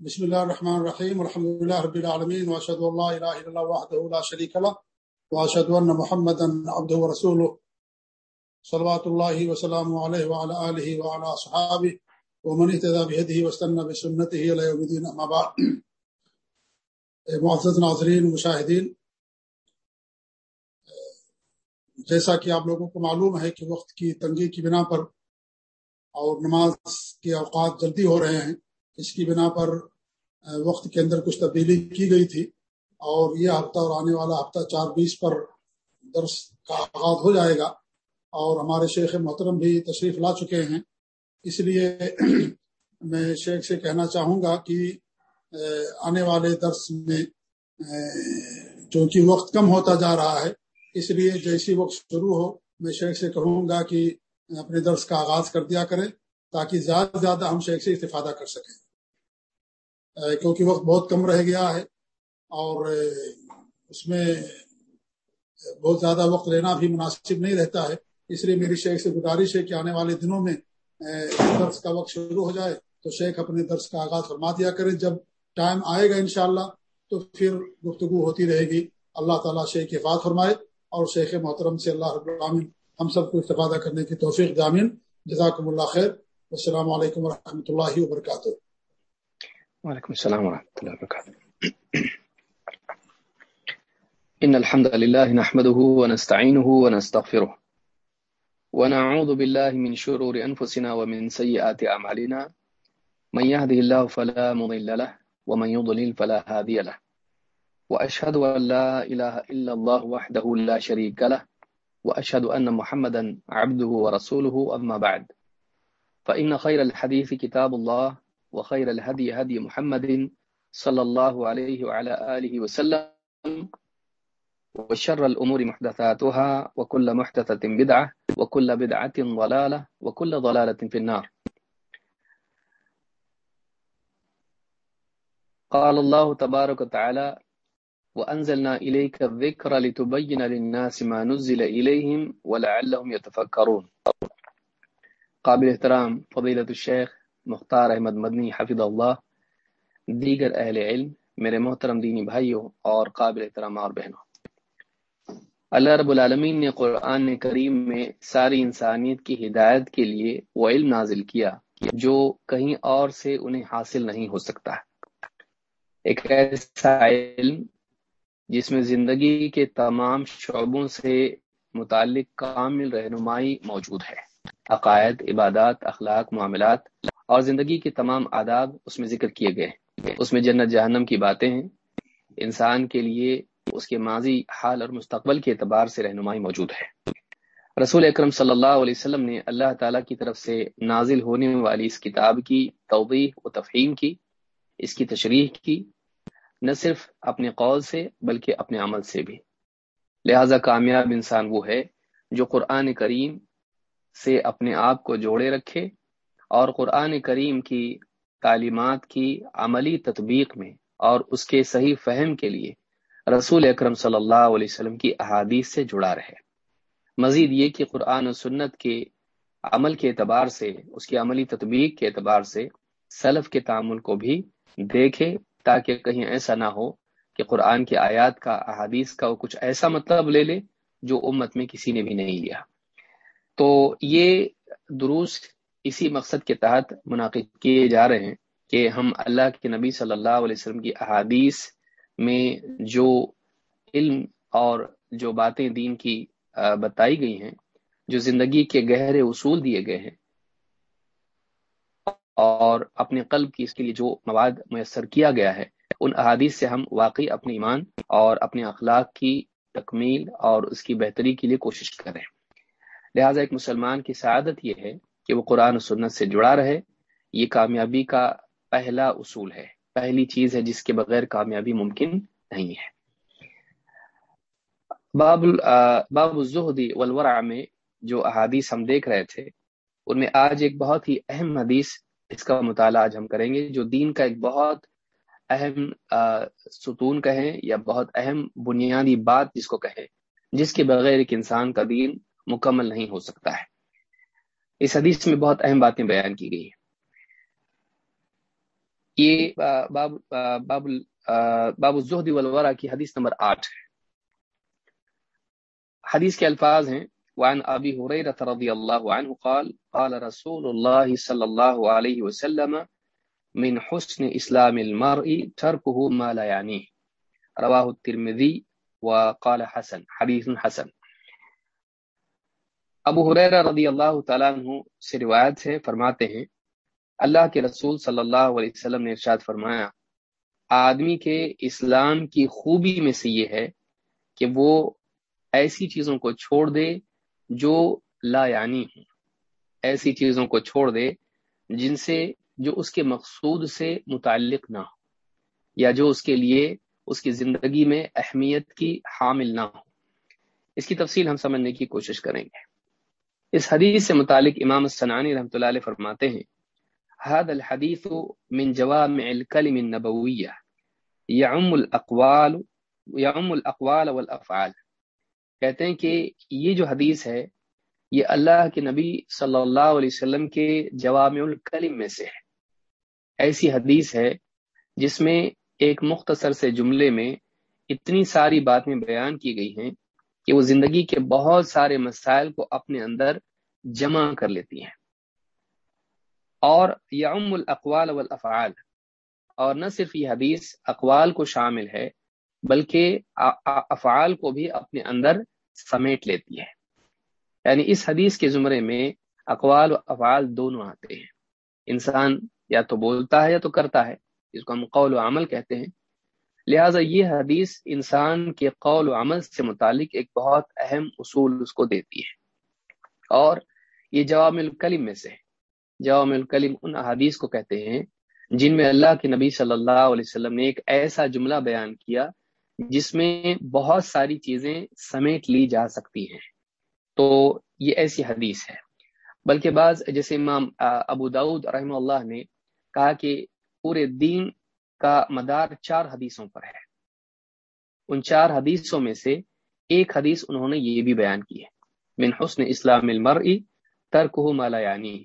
بسم اللہ الرحمن الرحیم الحمد لله رب العالمین واشهد ان لا اله الا الله وحده لا شريك له واشهد ان محمدا عبده ورسوله صلوات الله وسلامه عليه وعلى اله وعلى اصحابه ومن اهتدى بهديه واستنى بسنته الى يوم الدين اما بعد۔ معزز ناظرین، مشاہدین، جیسا کہ آپ لوگوں کو معلوم ہے کہ وقت کی تنگی کی بنا پر اور نماز کے اوقات جلدی ہو رہے ہیں، اس کی بنا پر وقت کے اندر کچھ تبدیلی کی گئی تھی اور یہ ہفتہ اور آنے والا ہفتہ چار بیس پر درس کا آغاز ہو جائے گا اور ہمارے شیخ محترم بھی تشریف لا چکے ہیں۔ اس لیے میں شیخ سے کہنا چاہوں گا کہ آنے والے درس میں چونکہ وقت کم ہوتا جا رہا ہے، اس لیے جیسی وقت شروع ہو، میں شیخ سے کہوں گا کہ اپنے درس کا آغاز کر دیا کریں تاکہ زیادہ سے زیادہ ہم شیخ سے استفادہ کر سکیں۔ کیونکہ وقت بہت کم رہ گیا ہے اور اس میں بہت زیادہ وقت لینا بھی مناسب نہیں رہتا ہے۔ اس لیے میری شیخ سے گزارش ہے کہ آنے والے دنوں میں درس کا وقت شروع ہو جائے تو شیخ اپنے درس کا آغاز فرما دیا کرے جب ٹائم آئے گا انشاءاللہ تو پھر گفتگو ہوتی رہے گی۔ اللہ تعالیٰ شیخ کی بات فرمائے اور شیخ محترم سے اللہ رب العالمین ہم سب کو استفادہ کرنے کی توفیق جامین جزاکم اللہ خیر۔ السلام علیکم ورحمۃ اللہ وبرکاتہ۔ وعلیکم السلام ورحمۃ اللہ وبرکاتہ۔ ان الحمد لله نحمده ونستعينه ونستغفره ونعوذ بالله من شرور انفسنا ومن سيئات اعمالنا۔ من يهده الله فلا مضل له ومن يضلل فلا هادي له۔ واشهد ان لا اله الا الله وحده لا شريك له۔ وأشهد أن محمدا عبده ورسوله، أما بعد. فإن خير الحديث كتاب الله، وخير الهدي هدي محمد صلى الله عليه وعلى آله وسلم، وشر الأمور محدثاتها، وكل محدثة بدعة، وكل بدعة ضلالة، وكل ضلالة في النار. قال الله تبارك وتعالى وأنزلنا إليك الذكر لتبين للناس ما نزل إليهم ولعلهم يتفكرون. قابل احترام فضیلت الشیخ مختار احمد مدنی حفظ اللہ دیگر اہل علم، میرے محترم دینی بھائیوں اور قابل احترام اور بہنوں. اللہ رب العالمین نے قرآن کریم میں ساری انسانیت کی ہدایت کے لیے وہ علم نازل کیا جو کہیں اور سے انہیں حاصل نہیں ہو سکتا. ایک ایسا علم جس میں زندگی کے تمام شعبوں سے متعلق کامل رہنمائی موجود ہے۔ عقائد، عبادات، اخلاق، معاملات اور زندگی کے تمام آداب اس میں ذکر کیے گئے اس میں جنت جہنم کی باتیں ہیں۔ انسان کے لیے اس کے ماضی، حال اور مستقبل کے اعتبار سے رہنمائی موجود ہے۔ رسول اکرم صلی اللہ علیہ وسلم نے اللہ تعالیٰ کی طرف سے نازل ہونے والی اس کتاب کی توضیح و تفہیم کی، اس کی تشریح کی نہ صرف اپنے قول سے بلکہ اپنے عمل سے بھی۔ لہذا کامیاب انسان وہ ہے جو قرآن کریم سے اپنے آپ کو جوڑے رکھے اور قرآن کریم کی تعلیمات کی عملی تطبیق میں اور اس کے صحیح فہم کے لیے رسول اکرم صلی اللہ علیہ وسلم کی احادیث سے جڑا رہے۔ مزید یہ کہ قرآن و سنت کے عمل کے اعتبار سے، اس کی عملی تطبیق کے اعتبار سے سلف کے تعامل کو بھی دیکھے تاکہ کہیں ایسا نہ ہو کہ قرآن کی آیات کا، احادیث کا وہ کچھ ایسا مطلب لے لے جو امت میں کسی نے بھی نہیں لیا۔ تو یہ دروس اسی مقصد کے تحت منعقد کیے جا رہے ہیں کہ ہم اللہ کے نبی صلی اللہ علیہ وسلم کی احادیث میں جو علم اور جو باتیں دین کی بتائی گئی ہیں، جو زندگی کے گہرے اصول دیے گئے ہیں اور اپنے قلب کی اس کے لیے جو مواد میسر کیا گیا ہے، ان احادیث سے ہم واقعی اپنے ایمان اور اپنے اخلاق کی تکمیل اور اس کی بہتری کے لیے کوشش کریں۔ لہٰذا ایک مسلمان کی سعادت یہ ہے کہ وہ قرآن و سنت سے جڑا رہے۔ یہ کامیابی کا پہلا اصول ہے، پہلی چیز ہے جس کے بغیر کامیابی ممکن نہیں ہے۔ باب باب الزہدی والورع میں جو احادیث ہم دیکھ رہے تھے، ان میں آج ایک بہت ہی اہم حدیث اس کا مطالعہ آج ہم کریں گے، جو دین کا ایک بہت اہم ستون کہیں یا بہت اہم بنیادی بات جس کو کہیں، جس کے بغیر ایک انسان کا دین مکمل نہیں ہو سکتا ہے۔ اس حدیث میں بہت اہم باتیں بیان کی گئی ہیں۔ یہ باب باب باب الزہد والورا کی حدیث نمبر آٹھ ہے۔ حدیث کے الفاظ ہیں۔ وعن ابی حریرہ رضی اللہ عنہ قال قال رسول اللہ صلی اللہ علیہ وسلم من حسن اسلام المرء ترکه ما لا یعنیه رواہ الترمذی وقال حسن، حدیث حسن. ابو حریرہ رضی اللہ تعالیٰ عنہ سے روایت ہے، فرماتے ہیں، اللہ کے رسول صلی اللہ علیہ وسلم نے ارشاد فرمایا، آدمی کے اسلام کی خوبی میں سے یہ ہے کہ وہ ایسی چیزوں کو چھوڑ دے جو لا یعنی ہوں ایسی چیزوں کو چھوڑ دے جن سے جو اس کے مقصود سے متعلق نہ ہو، یا جو اس کے لیے اس کی زندگی میں اہمیت کی حامل نہ ہو۔ اس کی تفصیل ہم سمجھنے کی کوشش کریں گے۔ اس حدیث سے متعلق امام السنانی رحمۃ اللہ علیہ فرماتے ہیں هذا الحديث من جوامع الكلم النبوية يعم الأقوال يعم الأقوال والأفعال کہتے ہیں کہ یہ جو حدیث ہے، یہ اللہ کے نبی صلی اللہ علیہ وسلم کے جوامع الکلم میں سے ہے۔ ایسی حدیث ہے جس میں ایک مختصر سے جملے میں اتنی ساری باتیں بیان کی گئی ہیں کہ وہ زندگی کے بہت سارے مسائل کو اپنے اندر جمع کر لیتی ہیں۔ اور یعم الاقوال والافعال۔ اور نہ صرف یہ حدیث اقوال کو شامل ہے، بلکہ افعال کو بھی اپنے اندر سمیٹ لیتی ہے۔ یعنی اس حدیث کے زمرے میں اقوال و افعال دونوں آتے ہیں۔ انسان یا تو بولتا ہے یا تو کرتا ہے جس کو ہم قول و عمل کہتے ہیں۔ لہٰذا یہ حدیث انسان کے قول و عمل سے متعلق ایک بہت اہم اصول اس کو دیتی ہے۔ اور یہ جواب الکلم میں سے ہے۔ جوام الکلم ان احادیث کو کہتے ہیں جن میں اللہ کے نبی صلی اللہ علیہ وسلم نے ایک ایسا جملہ بیان کیا جس میں بہت ساری چیزیں سمیٹ لی جا سکتی ہیں۔ تو یہ ایسی حدیث ہے۔ بلکہ بعض جیسے امام ابو داود رحمہ اللہ نے کہا کہ پورے دین کا مدار چار حدیثوں پر ہے۔ ان چار حدیثوں میں سے ایک حدیث انہوں نے یہ بھی بیان کی ہے۔ من حسن اسلام المرئی ترک مالا یعنی۔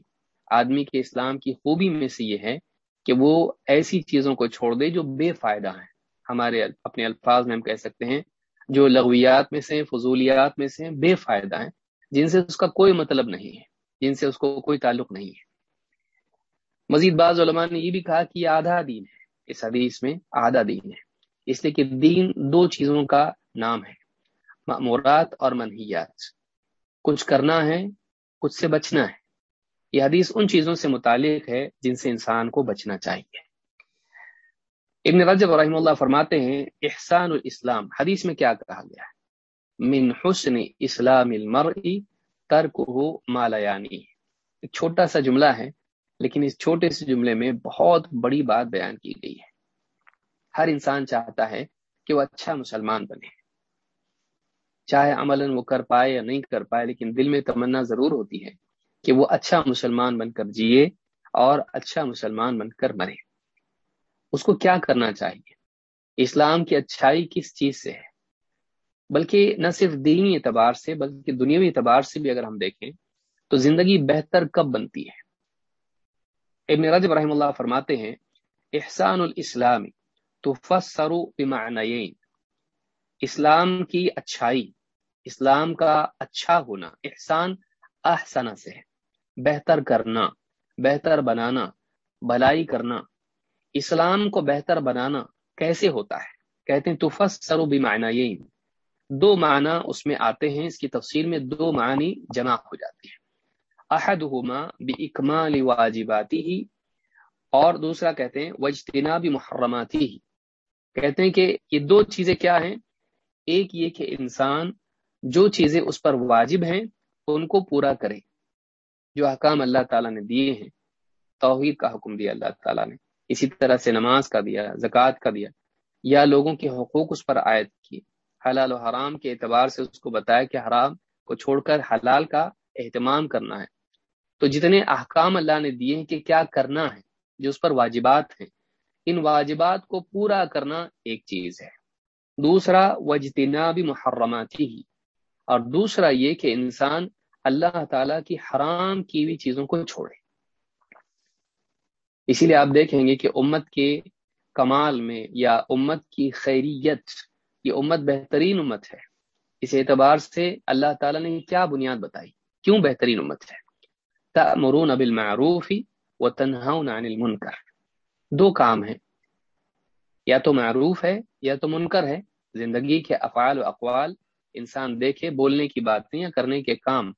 آدمی کے اسلام کی خوبی میں سے یہ ہے کہ وہ ایسی چیزوں کو چھوڑ دے جو بے فائدہ ہیں۔ ہمارے اپنے الفاظ میں ہم کہہ سکتے ہیں، جو لغویات میں سے، فضولیات میں سے بے فائدہ ہیں، جن سے اس کا کوئی مطلب نہیں ہے، جن سے اس کو کوئی تعلق نہیں ہے۔ مزید بعض علماء نے یہ بھی کہا کہ یہ آدھا دین ہے، اس حدیث میں آدھا دین ہے۔ اس لیے کہ دین دو چیزوں کا نام ہے معمورات اور منحیات کچھ کرنا ہے، کچھ سے بچنا ہے۔ یہ حدیث ان چیزوں سے متعلق ہے جن سے انسان کو بچنا چاہیے۔ ابن رجب رحم اللہ فرماتے ہیں، احسان الاسلام، حدیث میں کیا کہا گیا ہے؟ من حسن اسلام المرء ترک ہو مالیانی ایک چھوٹا سا جملہ ہے، لیکن اس چھوٹے سے جملے میں بہت بڑی بات بیان کی گئی ہے۔ ہر انسان چاہتا ہے کہ وہ اچھا مسلمان بنے۔ چاہے عملاً وہ کر پائے یا نہیں کر پائے، لیکن دل میں تمنا ضرور ہوتی ہے کہ وہ اچھا مسلمان بن کر جیے اور اچھا مسلمان بن کر مرے۔ اس کو کیا کرنا چاہیے؟ اسلام کی اچھائی کس چیز سے ہے؟ بلکہ نہ صرف دینی اعتبار سے، بلکہ دنیاوی اعتبار سے بھی اگر ہم دیکھیں، تو زندگی بہتر کب بنتی ہے؟ ابن رجب رحم اللہ فرماتے ہیں، احسان الاسلامی تو فسرو اسلام کی اچھائی، اسلام کا اچھا ہونا، احسان احسن سے ہے، بہتر کرنا، بہتر بنانا، بھلائی کرنا اسلام کو بہتر بنانا کیسے ہوتا ہے؟ کہتے ہیں تفس سرو بھی معنی دو معنی اس میں آتے ہیں، اس کی تفصیل میں دو معنی جمع ہو جاتے ہیں۔ عہد ہوما بھی اکمال واجباتی ہی اور دوسرا کہتے ہیں وجتنا بھی محرماتی ہی کہتے ہیں کہ یہ دو چیزیں کیا ہیں؟ ایک یہ کہ انسان جو چیزیں اس پر واجب ہیں، ان کو پورا کرے۔ جو حکام اللہ تعالیٰ نے دیے ہیں، توحید کا حکم دیا اللہ تعالیٰ نے۔ اسی طرح سے نماز کا دیا زکوٰۃ کا دیا یا لوگوں کے حقوق اس پر عائد کیے۔ حلال و حرام کے اعتبار سے اس کو بتایا کہ حرام کو چھوڑ کر حلال کا اہتمام کرنا ہے۔ تو جتنے احکام اللہ نے دیے ہیں کہ کیا کرنا ہے، جو اس پر واجبات ہیں، ان واجبات کو پورا کرنا ایک چیز ہے۔ دوسرا وجتنا بھی محرماتی ہی۔ اور دوسرا یہ کہ انسان اللہ تعالیٰ کی حرام کی ہوئی چیزوں کو چھوڑے۔ اسی لیے آپ دیکھیں گے کہ امت کے کمال میں یا امت کی خیریت، یہ امت بہترین امت ہے۔ اس اعتبار سے اللہ تعالیٰ نے کیا بنیاد بتائی؟ کیوں بہترین امت ہے؟ تأمرون بالمعروف و تنہون عن المنکر۔ دو کام ہیں۔ یا تو معروف ہے یا تو منکر ہے۔ زندگی کے افعال و اقوال انسان دیکھے، بولنے کی باتیں یا کرنے کے کام۔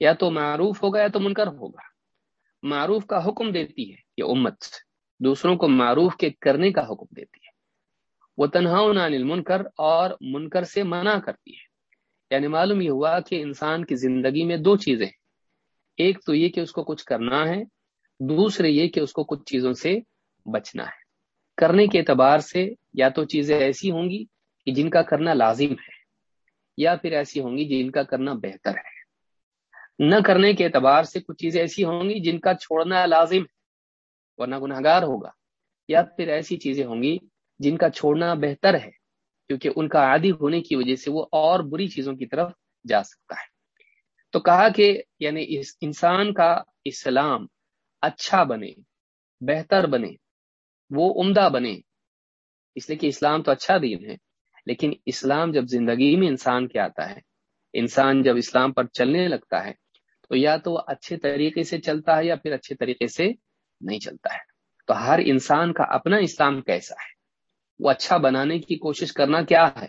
یا تو معروف ہوگا یا تو منکر ہوگا۔ معروف کا حکم دیتی ہے یہ امت، دوسروں کو معروف کے کرنے کا حکم دیتی ہے۔ وہ تنہا عن المنکر اور منکر سے منع کرتی ہے۔ یعنی معلوم یہ ہوا کہ انسان کی زندگی میں دو چیزیں ایک تو یہ کہ اس کو کچھ کرنا ہے، دوسرے یہ کہ اس کو کچھ چیزوں سے بچنا ہے۔ کرنے کے اعتبار سے یا تو چیزیں ایسی ہوں گی کہ جن کا کرنا لازم ہے، یا پھر ایسی ہوں گی جن کا کرنا بہتر ہے۔ نہ کرنے کے اعتبار سے کچھ چیزیں ایسی ہوں گی جن کا چھوڑنا لازم ہے، ورنہ گناہ گار ہوگا۔ یا پھر ایسی چیزیں ہوں گی جن کا چھوڑنا بہتر ہے، کیونکہ ان کا عادی ہونے کی وجہ سے وہ اور بری چیزوں کی طرف جا سکتا ہے۔ تو کہا کہ یعنی اس انسان کا اسلام اچھا بنے، بہتر بنے، وہ عمدہ بنے۔ اس لیے کہ اسلام تو اچھا دین ہے، لیکن اسلام جب زندگی میں انسان کے آتا ہے، انسان جب اسلام پر چلنے لگتا ہے تو یا تو وہ اچھے طریقے سے چلتا ہے یا پھر اچھے طریقے سے نہیں چلتا ہے۔ تو ہر انسان کا اپنا اسلام کیسا ہے؟ وہ اچھا بنانے کی کوشش کرنا کیا ہے؟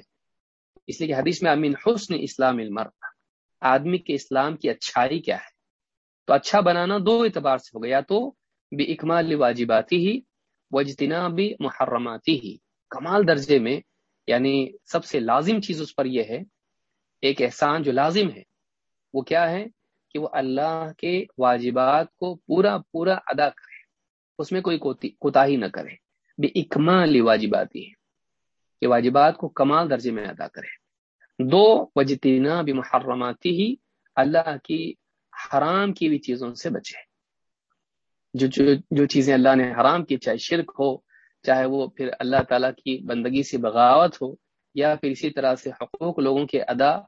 اس لیے کہ حدیث میں امین حسن اسلام المرد آدمی کے اسلام کی اچھائی کیا ہے؟ تو اچھا بنانا دو اعتبار سے ہو گیا تو بھی اکمال واجباتی ہی وجتنا بھی محرماتی ہی۔ کمال درجے میں یعنی سب سے لازم چیز اس پر یہ ہے، ایک احسان جو لازم ہے، وہ کیا ہے؟ کہ وہ اللہ کے واجبات کو پورا پورا ادا کرے۔ اس میں کوئی کوتا ہی نہ کرے۔ بے اکمال واجباتی ہے کہ واجبات کو کمال درجے میں ادا کرے۔ دو وجتینا بھی محرماتی ہی اللہ کی حرام کی ہوئی چیزوں سے بچے۔ جو جو, جو چیزیں اللہ نے حرام کی چاہے شرک ہو چاہے وہ پھر اللہ تعالیٰ کی بندگی سے بغاوت ہو یا پھر اسی طرح سے حقوق لوگوں کے ادا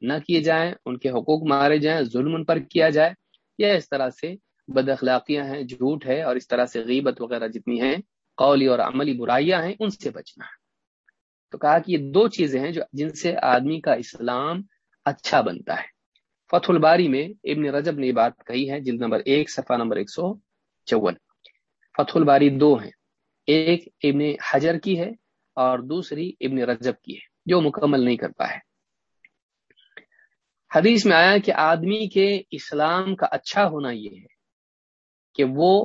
نہ کیے جائیں، ان کے حقوق مارے جائیں، ظلم ان پر کیا جائے، یا اس طرح سے بد اخلاقیاں ہیں، جھوٹ ہے، اور اس طرح سے غیبت وغیرہ جتنی ہیں، قولی اور عملی برائیاں ہیں، ان سے بچنا تو کہا کہ یہ دو چیزیں ہیں جو جن سے آدمی کا اسلام اچھا بنتا ہے۔ فتح الباری میں ابن رجب نے یہ بات کہی ہے، جلد نمبر ایک، صفحہ نمبر ایک سو چون۔ فتح الباری دو ہیں، ایک ابن حجر کی ہے اور دوسری ابن رجب کی ہے، جو مکمل نہیں کرتا ہے حدیث میں آیا کہ آدمی کے اسلام کا اچھا ہونا یہ ہے کہ وہ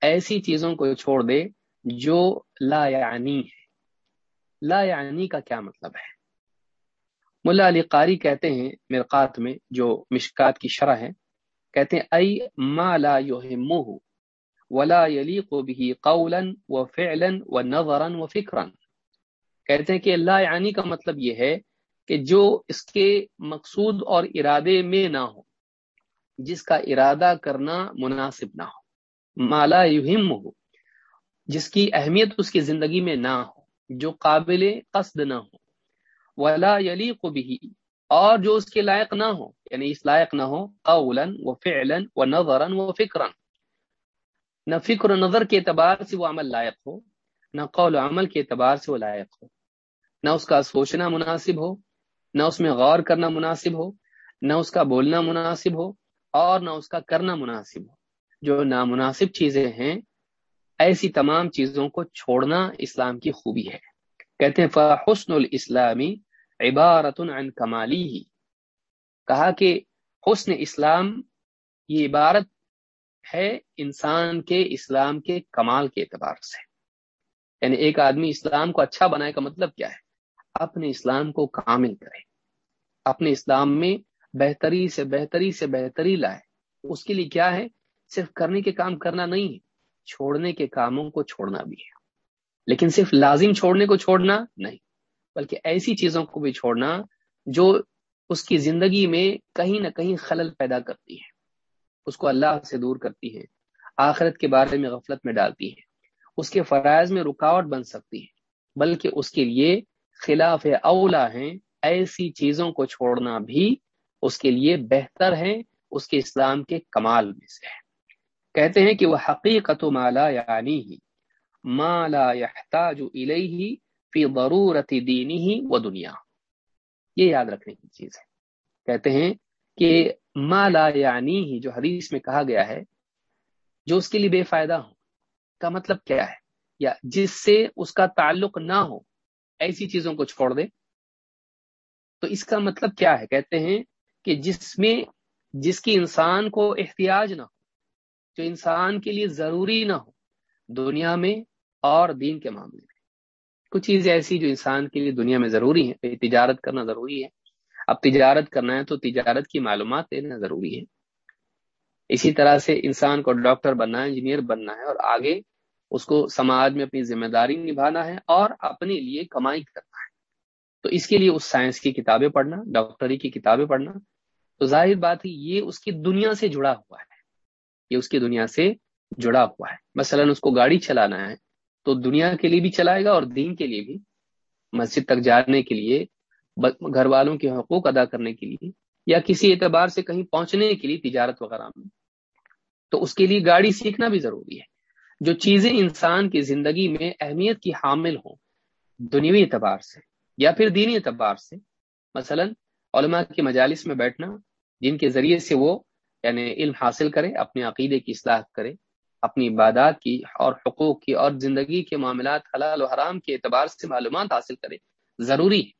ایسی چیزوں کو چھوڑ دے جو لا یعنی ہے۔ لا یعنی کا کیا مطلب ہے؟ ملا علی قاری کہتے ہیں مرقات میں، جو مشکات کی شرح ہے، کہتے ہیں، ای ما لا يهمه ولا يليق به قولا وفعلا ونظرا وفكرا کہتے ہیں کہ لا یعنی کا مطلب یہ ہے کہ جو اس کے مقصود اور ارادے میں نہ ہو، جس کا ارادہ کرنا مناسب نہ ہو مالا یہم ہو جس کی اہمیت اس کی زندگی میں نہ ہو، جو قابل قصد نہ ہو، ولا یلی بھی اور جو اس کے لائق نہ ہو یعنی اس لائق نہ ہو، قولا و فعلا و نظرا و فکرا۔ نہ فکر و نظر کے اعتبار سے وہ عمل لائق ہو، نہ قول و عمل کے اعتبار سے وہ لائق ہو۔ نہ اس کا سوچنا مناسب ہو نہ اس میں غور کرنا مناسب ہو، نہ اس کا بولنا مناسب ہو اور نہ اس کا کرنا مناسب ہو۔ جو نامناسب چیزیں ہیں، ایسی تمام چیزوں کو چھوڑنا اسلام کی خوبی ہے۔ کہتے ہیں، فحسن الاسلامی عبارت عن کمالی ہی کہا کہ حسن اسلام یہ عبارت ہے انسان کے اسلام کے کمال کے اعتبار سے۔ یعنی ایک آدمی اسلام کو اچھا بنائے کا مطلب کیا ہے؟ اپنے اسلام کو کامل کرے۔ اپنے اسلام میں بہتری سے بہتری سے بہتری لائے۔ اس کے لیے کیا ہے؟ صرف کرنے کے کام کرنا نہیں ہے، چھوڑنے کے کاموں کو چھوڑنا بھی ہے۔ لیکن صرف لازم چھوڑنے کو چھوڑنا نہیں، بلکہ ایسی چیزوں کو بھی چھوڑنا جو اس کی زندگی میں کہیں نہ کہیں خلل پیدا کرتی ہے۔ اس کو اللہ سے دور کرتی ہے، آخرت کے بارے میں غفلت میں ڈالتی ہے۔ اس کے فرائض میں رکاوٹ بن سکتی ہے، بلکہ اس کے لیے خلاف اولا ہیں، ایسی چیزوں کو چھوڑنا بھی اس کے لیے بہتر ہے اس کے اسلام کے کمال میں سے ہے کہتے ہیں کہ وہ حقیقت مالا یعنی ہی مالا یحتاج الیہ فی ضرورت دینی ہی و دنیا۔ یہ یاد رکھنے کی چیز ہے۔ کہتے ہیں کہ مالا یعنی ہی جو حدیث میں کہا گیا ہے، جو اس کے لیے بے فائدہ ہو کا مطلب کیا ہے؟ یا جس سے اس کا تعلق نہ ہو ایسی چیزوں کو چھوڑ دے۔ تو اس کا مطلب کیا ہے؟ کہتے ہیں کہ جس میں، جس کی انسان کو احتیاج نہ ہو، جو انسان کے لیے ضروری نہ ہو، دنیا میں اور دین کے معاملے میں۔ کچھ چیزیں ایسی جو انسان کے لیے دنیا میں ضروری ہیں تجارت کرنا ضروری ہے۔ اب تجارت کرنا ہے تو تجارت کی معلومات لینا ضروری ہے۔ اسی طرح سے انسان کو ڈاکٹر بننا ہے، انجینئر بننا ہے اور آگے اس کو سماج میں اپنی ذمہ داری نبھانا ہے اور اپنے لیے کمائی کرنا ہے۔ تو اس کے لیے اس سائنس کی کتابیں پڑھنا، ڈاکٹری کی کتابیں پڑھنا۔ تو ظاہر بات ہے، یہ اس کی دنیا سے جڑا ہوا ہے۔ یہ اس کی دنیا سے جڑا ہوا ہے۔ مثلا اس کو گاڑی چلانا ہے تو دنیا کے لیے بھی چلائے گا اور دین کے لیے بھی۔ مسجد تک جانے کے لیے گھر والوں کے حقوق ادا کرنے کے لیے یا کسی اعتبار سے کہیں پہنچنے کے لیے تجارت وغیرہ میں۔ تو اس کے لیے گاڑی سیکھنا بھی ضروری ہے۔ جو چیزیں انسان کی زندگی میں اہمیت کی حامل ہوں، دنیوی اعتبار سے یا پھر دینی اعتبار سے۔ مثلا علماء کے مجالس میں بیٹھنا، جن کے ذریعے سے وہ یعنی علم حاصل کرے، اپنے عقیدے کی اصلاح کرے، اپنی عبادات کی اور حقوق کی اور زندگی کے معاملات حلال و حرام کے اعتبار سے معلومات حاصل کرے، ضروری ہے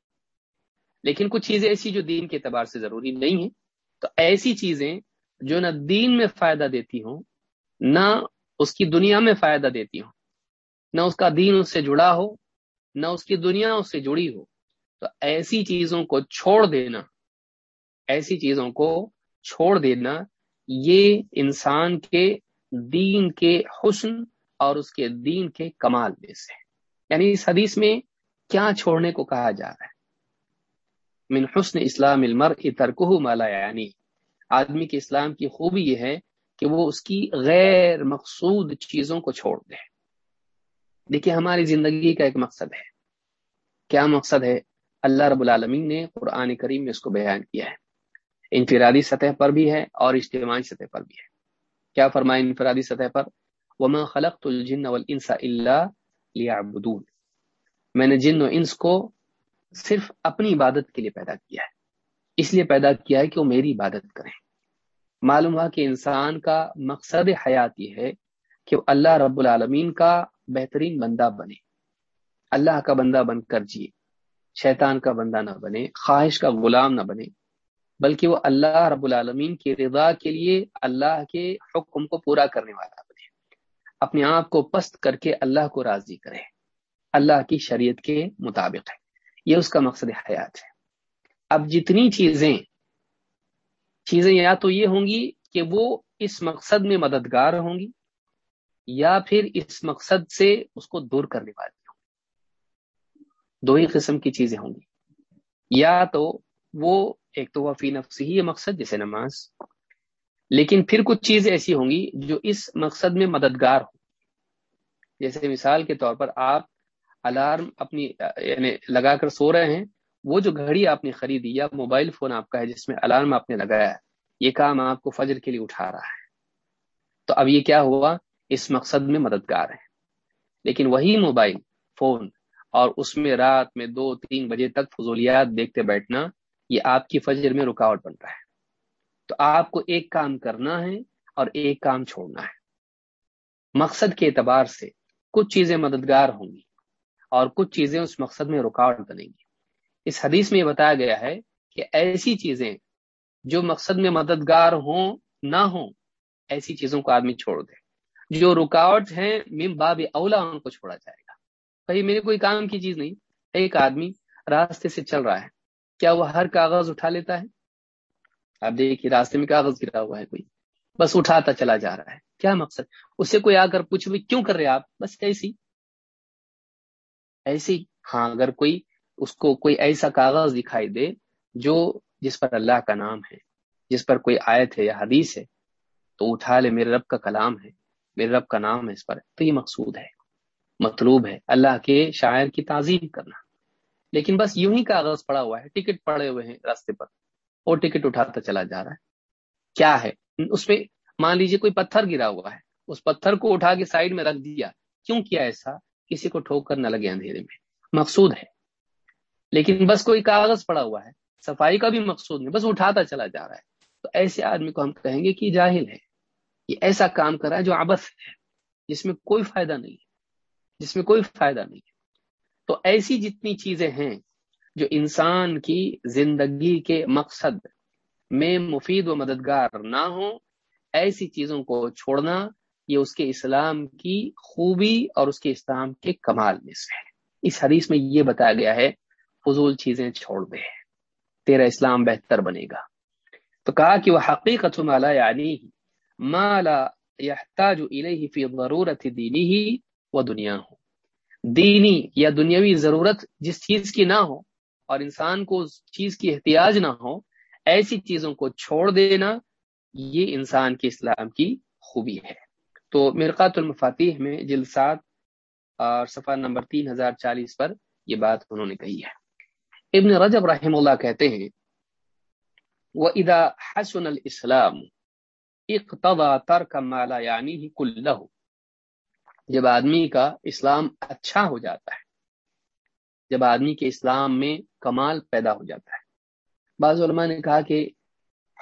لیکن کچھ چیزیں ایسی جو دین کے اعتبار سے ضروری نہیں ہیں، تو ایسی چیزیں جو نہ دین میں فائدہ دیتی ہوں، نہ اس کی دنیا میں فائدہ دیتی ہوں۔ نہ اس کا دین اس سے جڑا ہو، نہ اس کی دنیا اس سے جڑی ہو۔ تو ایسی چیزوں کو چھوڑ دینا، ایسی چیزوں کو چھوڑ دینا، یہ انسان کے دین کے حسن اور اس کے دین کے کمال میں سے۔ یعنی اس حدیث میں کیا چھوڑنے کو کہا جا رہا ہے؟ من حسن اسلام المر ترکہ مالا یعنی۔ آدمی کے اسلام کی خوبی یہ ہے کہ وہ اس کی غیر مقصود چیزوں کو چھوڑ دے۔ دیکھیے ہماری زندگی کا ایک مقصد ہے۔ کیا مقصد ہے؟ اللہ رب العالمین نے قرآن کریم میں اس کو بیان کیا ہے۔ انفرادی سطح پر بھی ہے اور اجتماعی سطح پر بھی ہے۔ کیا فرمائے انفرادی سطح پر؟ وما خلق الجن والانس الا ليعبدون۔ میں نے جن و انس کو صرف اپنی عبادت کے لیے پیدا کیا ہے۔ اس لیے پیدا کیا ہے کہ وہ میری عبادت کریں۔ معلوم ہوا کہ انسان کا مقصد حیات یہ ہے کہ وہ اللہ رب العالمین کا بہترین بندہ بنے۔ اللہ کا بندہ بن کر جیے۔ شیطان کا بندہ نہ بنے، خواہش کا غلام نہ بنے، بلکہ وہ اللہ رب العالمین کی رضا کے لیے اللہ کے حکم کو پورا کرنے والا بنے۔ اپنے آپ کو پست کر کے اللہ کو راضی کرے۔ اللہ کی شریعت کے مطابق ہے۔ یہ اس کا مقصد حیات ہے۔ اب جتنی چیزیں چیزیں یا تو یہ ہوں گی کہ وہ اس مقصد میں مددگار ہوں گی یا پھر اس مقصد سے اس کو دور کرنے والی ہوں دو ہی قسم کی چیزیں ہوں گی۔ یا تو وہ ایک تو وہ فی نفس ہی مقصد جیسے نماز، لیکن پھر کچھ چیز ایسی ہوں گی جو اس مقصد میں مددگار ہوں۔ جیسے مثال کے طور پر آپ الارم اپنی یعنی لگا کر سو رہے ہیں وہ جو گھڑی آپ نے خریدی یا موبائل فون آپ کا ہے جس میں الارم آپ نے لگایا ہے، یہ کام آپ کو فجر کے لیے اٹھا رہا ہے۔ تو اب یہ کیا ہوا؟ اس مقصد میں مددگار ہے لیکن وہی موبائل، فون اور اس میں رات میں دو، تین بجے تک فضولیات دیکھتے بیٹھنا، یہ آپ کی فجر میں رکاوٹ بن رہا ہے۔ تو آپ کو ایک کام کرنا ہے اور ایک کام چھوڑنا ہے۔ مقصد کے اعتبار سے کچھ چیزیں مددگار ہوں گی اور کچھ چیزیں اس مقصد میں رکاوٹ بنیں گی۔ اس حدیث میں یہ بتایا گیا ہے کہ ایسی چیزیں جو مقصد میں مددگار ہوں، نہ ہوں، ایسی چیزوں کو آدمی چھوڑ دے۔ جو رکاوٹ ہیں مم باب اولا ان کو چھوڑا جائے گا۔ بھائی، میرے کوئی کام کی چیز نہیں۔ ایک آدمی راستے سے چل رہا ہے۔ کیا وہ ہر کاغذ اٹھا لیتا ہے؟ آپ دیکھیے، راستے میں کاغذ گرا ہوا ہے کوئی۔ بس اٹھاتا چلا جا رہا ہے۔ کیا مقصد؟ اس سے کوئی آ کر پوچھ بھی کیوں کر رہے آپ؟ بس ایسی۔ ایسی؟ ہاں اگر کوئی اس کو کوئی ایسا کاغذ دکھائی دے جو جس پر اللہ کا نام ہے، جس پر کوئی آیت ہے یا حدیث ہے، تو اٹھا لے، میرے رب کا کلام ہے، میرے رب کا نام ہے اس پر، تو یہ مقصود ہے، مطلوب ہے اللہ کے شاعر کی تعظیم کرنا۔ لیکن بس یوں ہی کاغذ پڑا ہوا ہے، ٹکٹ پڑے ہوئے ہیں راستے پر، اور ٹکٹ اٹھاتا چلا جا رہا ہے۔ کیا ہے؟ اس پہ مان لیجیے کوئی پتھر گرا ہوا ہے، اس پتھر کو اٹھا کے سائڈ میں رکھ دیا۔ کیوں کیا ایسا؟ کسی کو ٹھوک کر نہ لگے اندھیرے میں۔ مقصود ہے۔ لیکن بس کوئی کاغذ پڑا ہوا ہے، صفائی کا بھی مقصود نہیں، بس اٹھاتا چلا جا رہا ہے۔ تو ایسے آدمی کو ہم کہیں گے کہ جاہل ہے، یہ ایسا کام کر رہا ہے جو ابس ہے، جس میں کوئی فائدہ نہیں ہے۔ جس میں کوئی فائدہ نہیں ہے۔ تو ایسی جتنی چیزیں ہیں جو انسان کی زندگی کے مقصد میں مفید و مددگار نہ ہو ایسی چیزوں کو چھوڑنا یہ اس کے اسلام کی خوبی اور اس کے اسلام کے کمال میں سے ہے۔ اس حدیث میں یہ بتایا گیا ہے فضول چیزیں چھوڑ دے، تیرا اسلام بہتر بنے گا۔ تو کہا کہ وہ حقیقت مالا یعنی مالا يحتاج الیہ فی ضرورت دینی ہی وہ دنیا ہو دینی یا دنیاوی ضرورت جس چیز کی نہ ہو اور انسان کو اس چیز کی احتیاج نہ ہو، ایسی چیزوں کو چھوڑ دینا یہ انسان کے اسلام کی خوبی ہے۔ تو مرقات المفاتیح میں جلسات اور صفحہ نمبر تین ہزار چالیس پر یہ بات انہوں نے کہی ہے۔ ابن رجب رحم اللہ کہتے ہیں وہ ادا حسن الاسلام اقتضا ترک مالا یعنی ہی کلہ جب آدمی کا اسلام اچھا ہو جاتا ہے، جب آدمی کے اسلام میں کمال پیدا ہو جاتا ہے۔ بعض علماء نے کہا کہ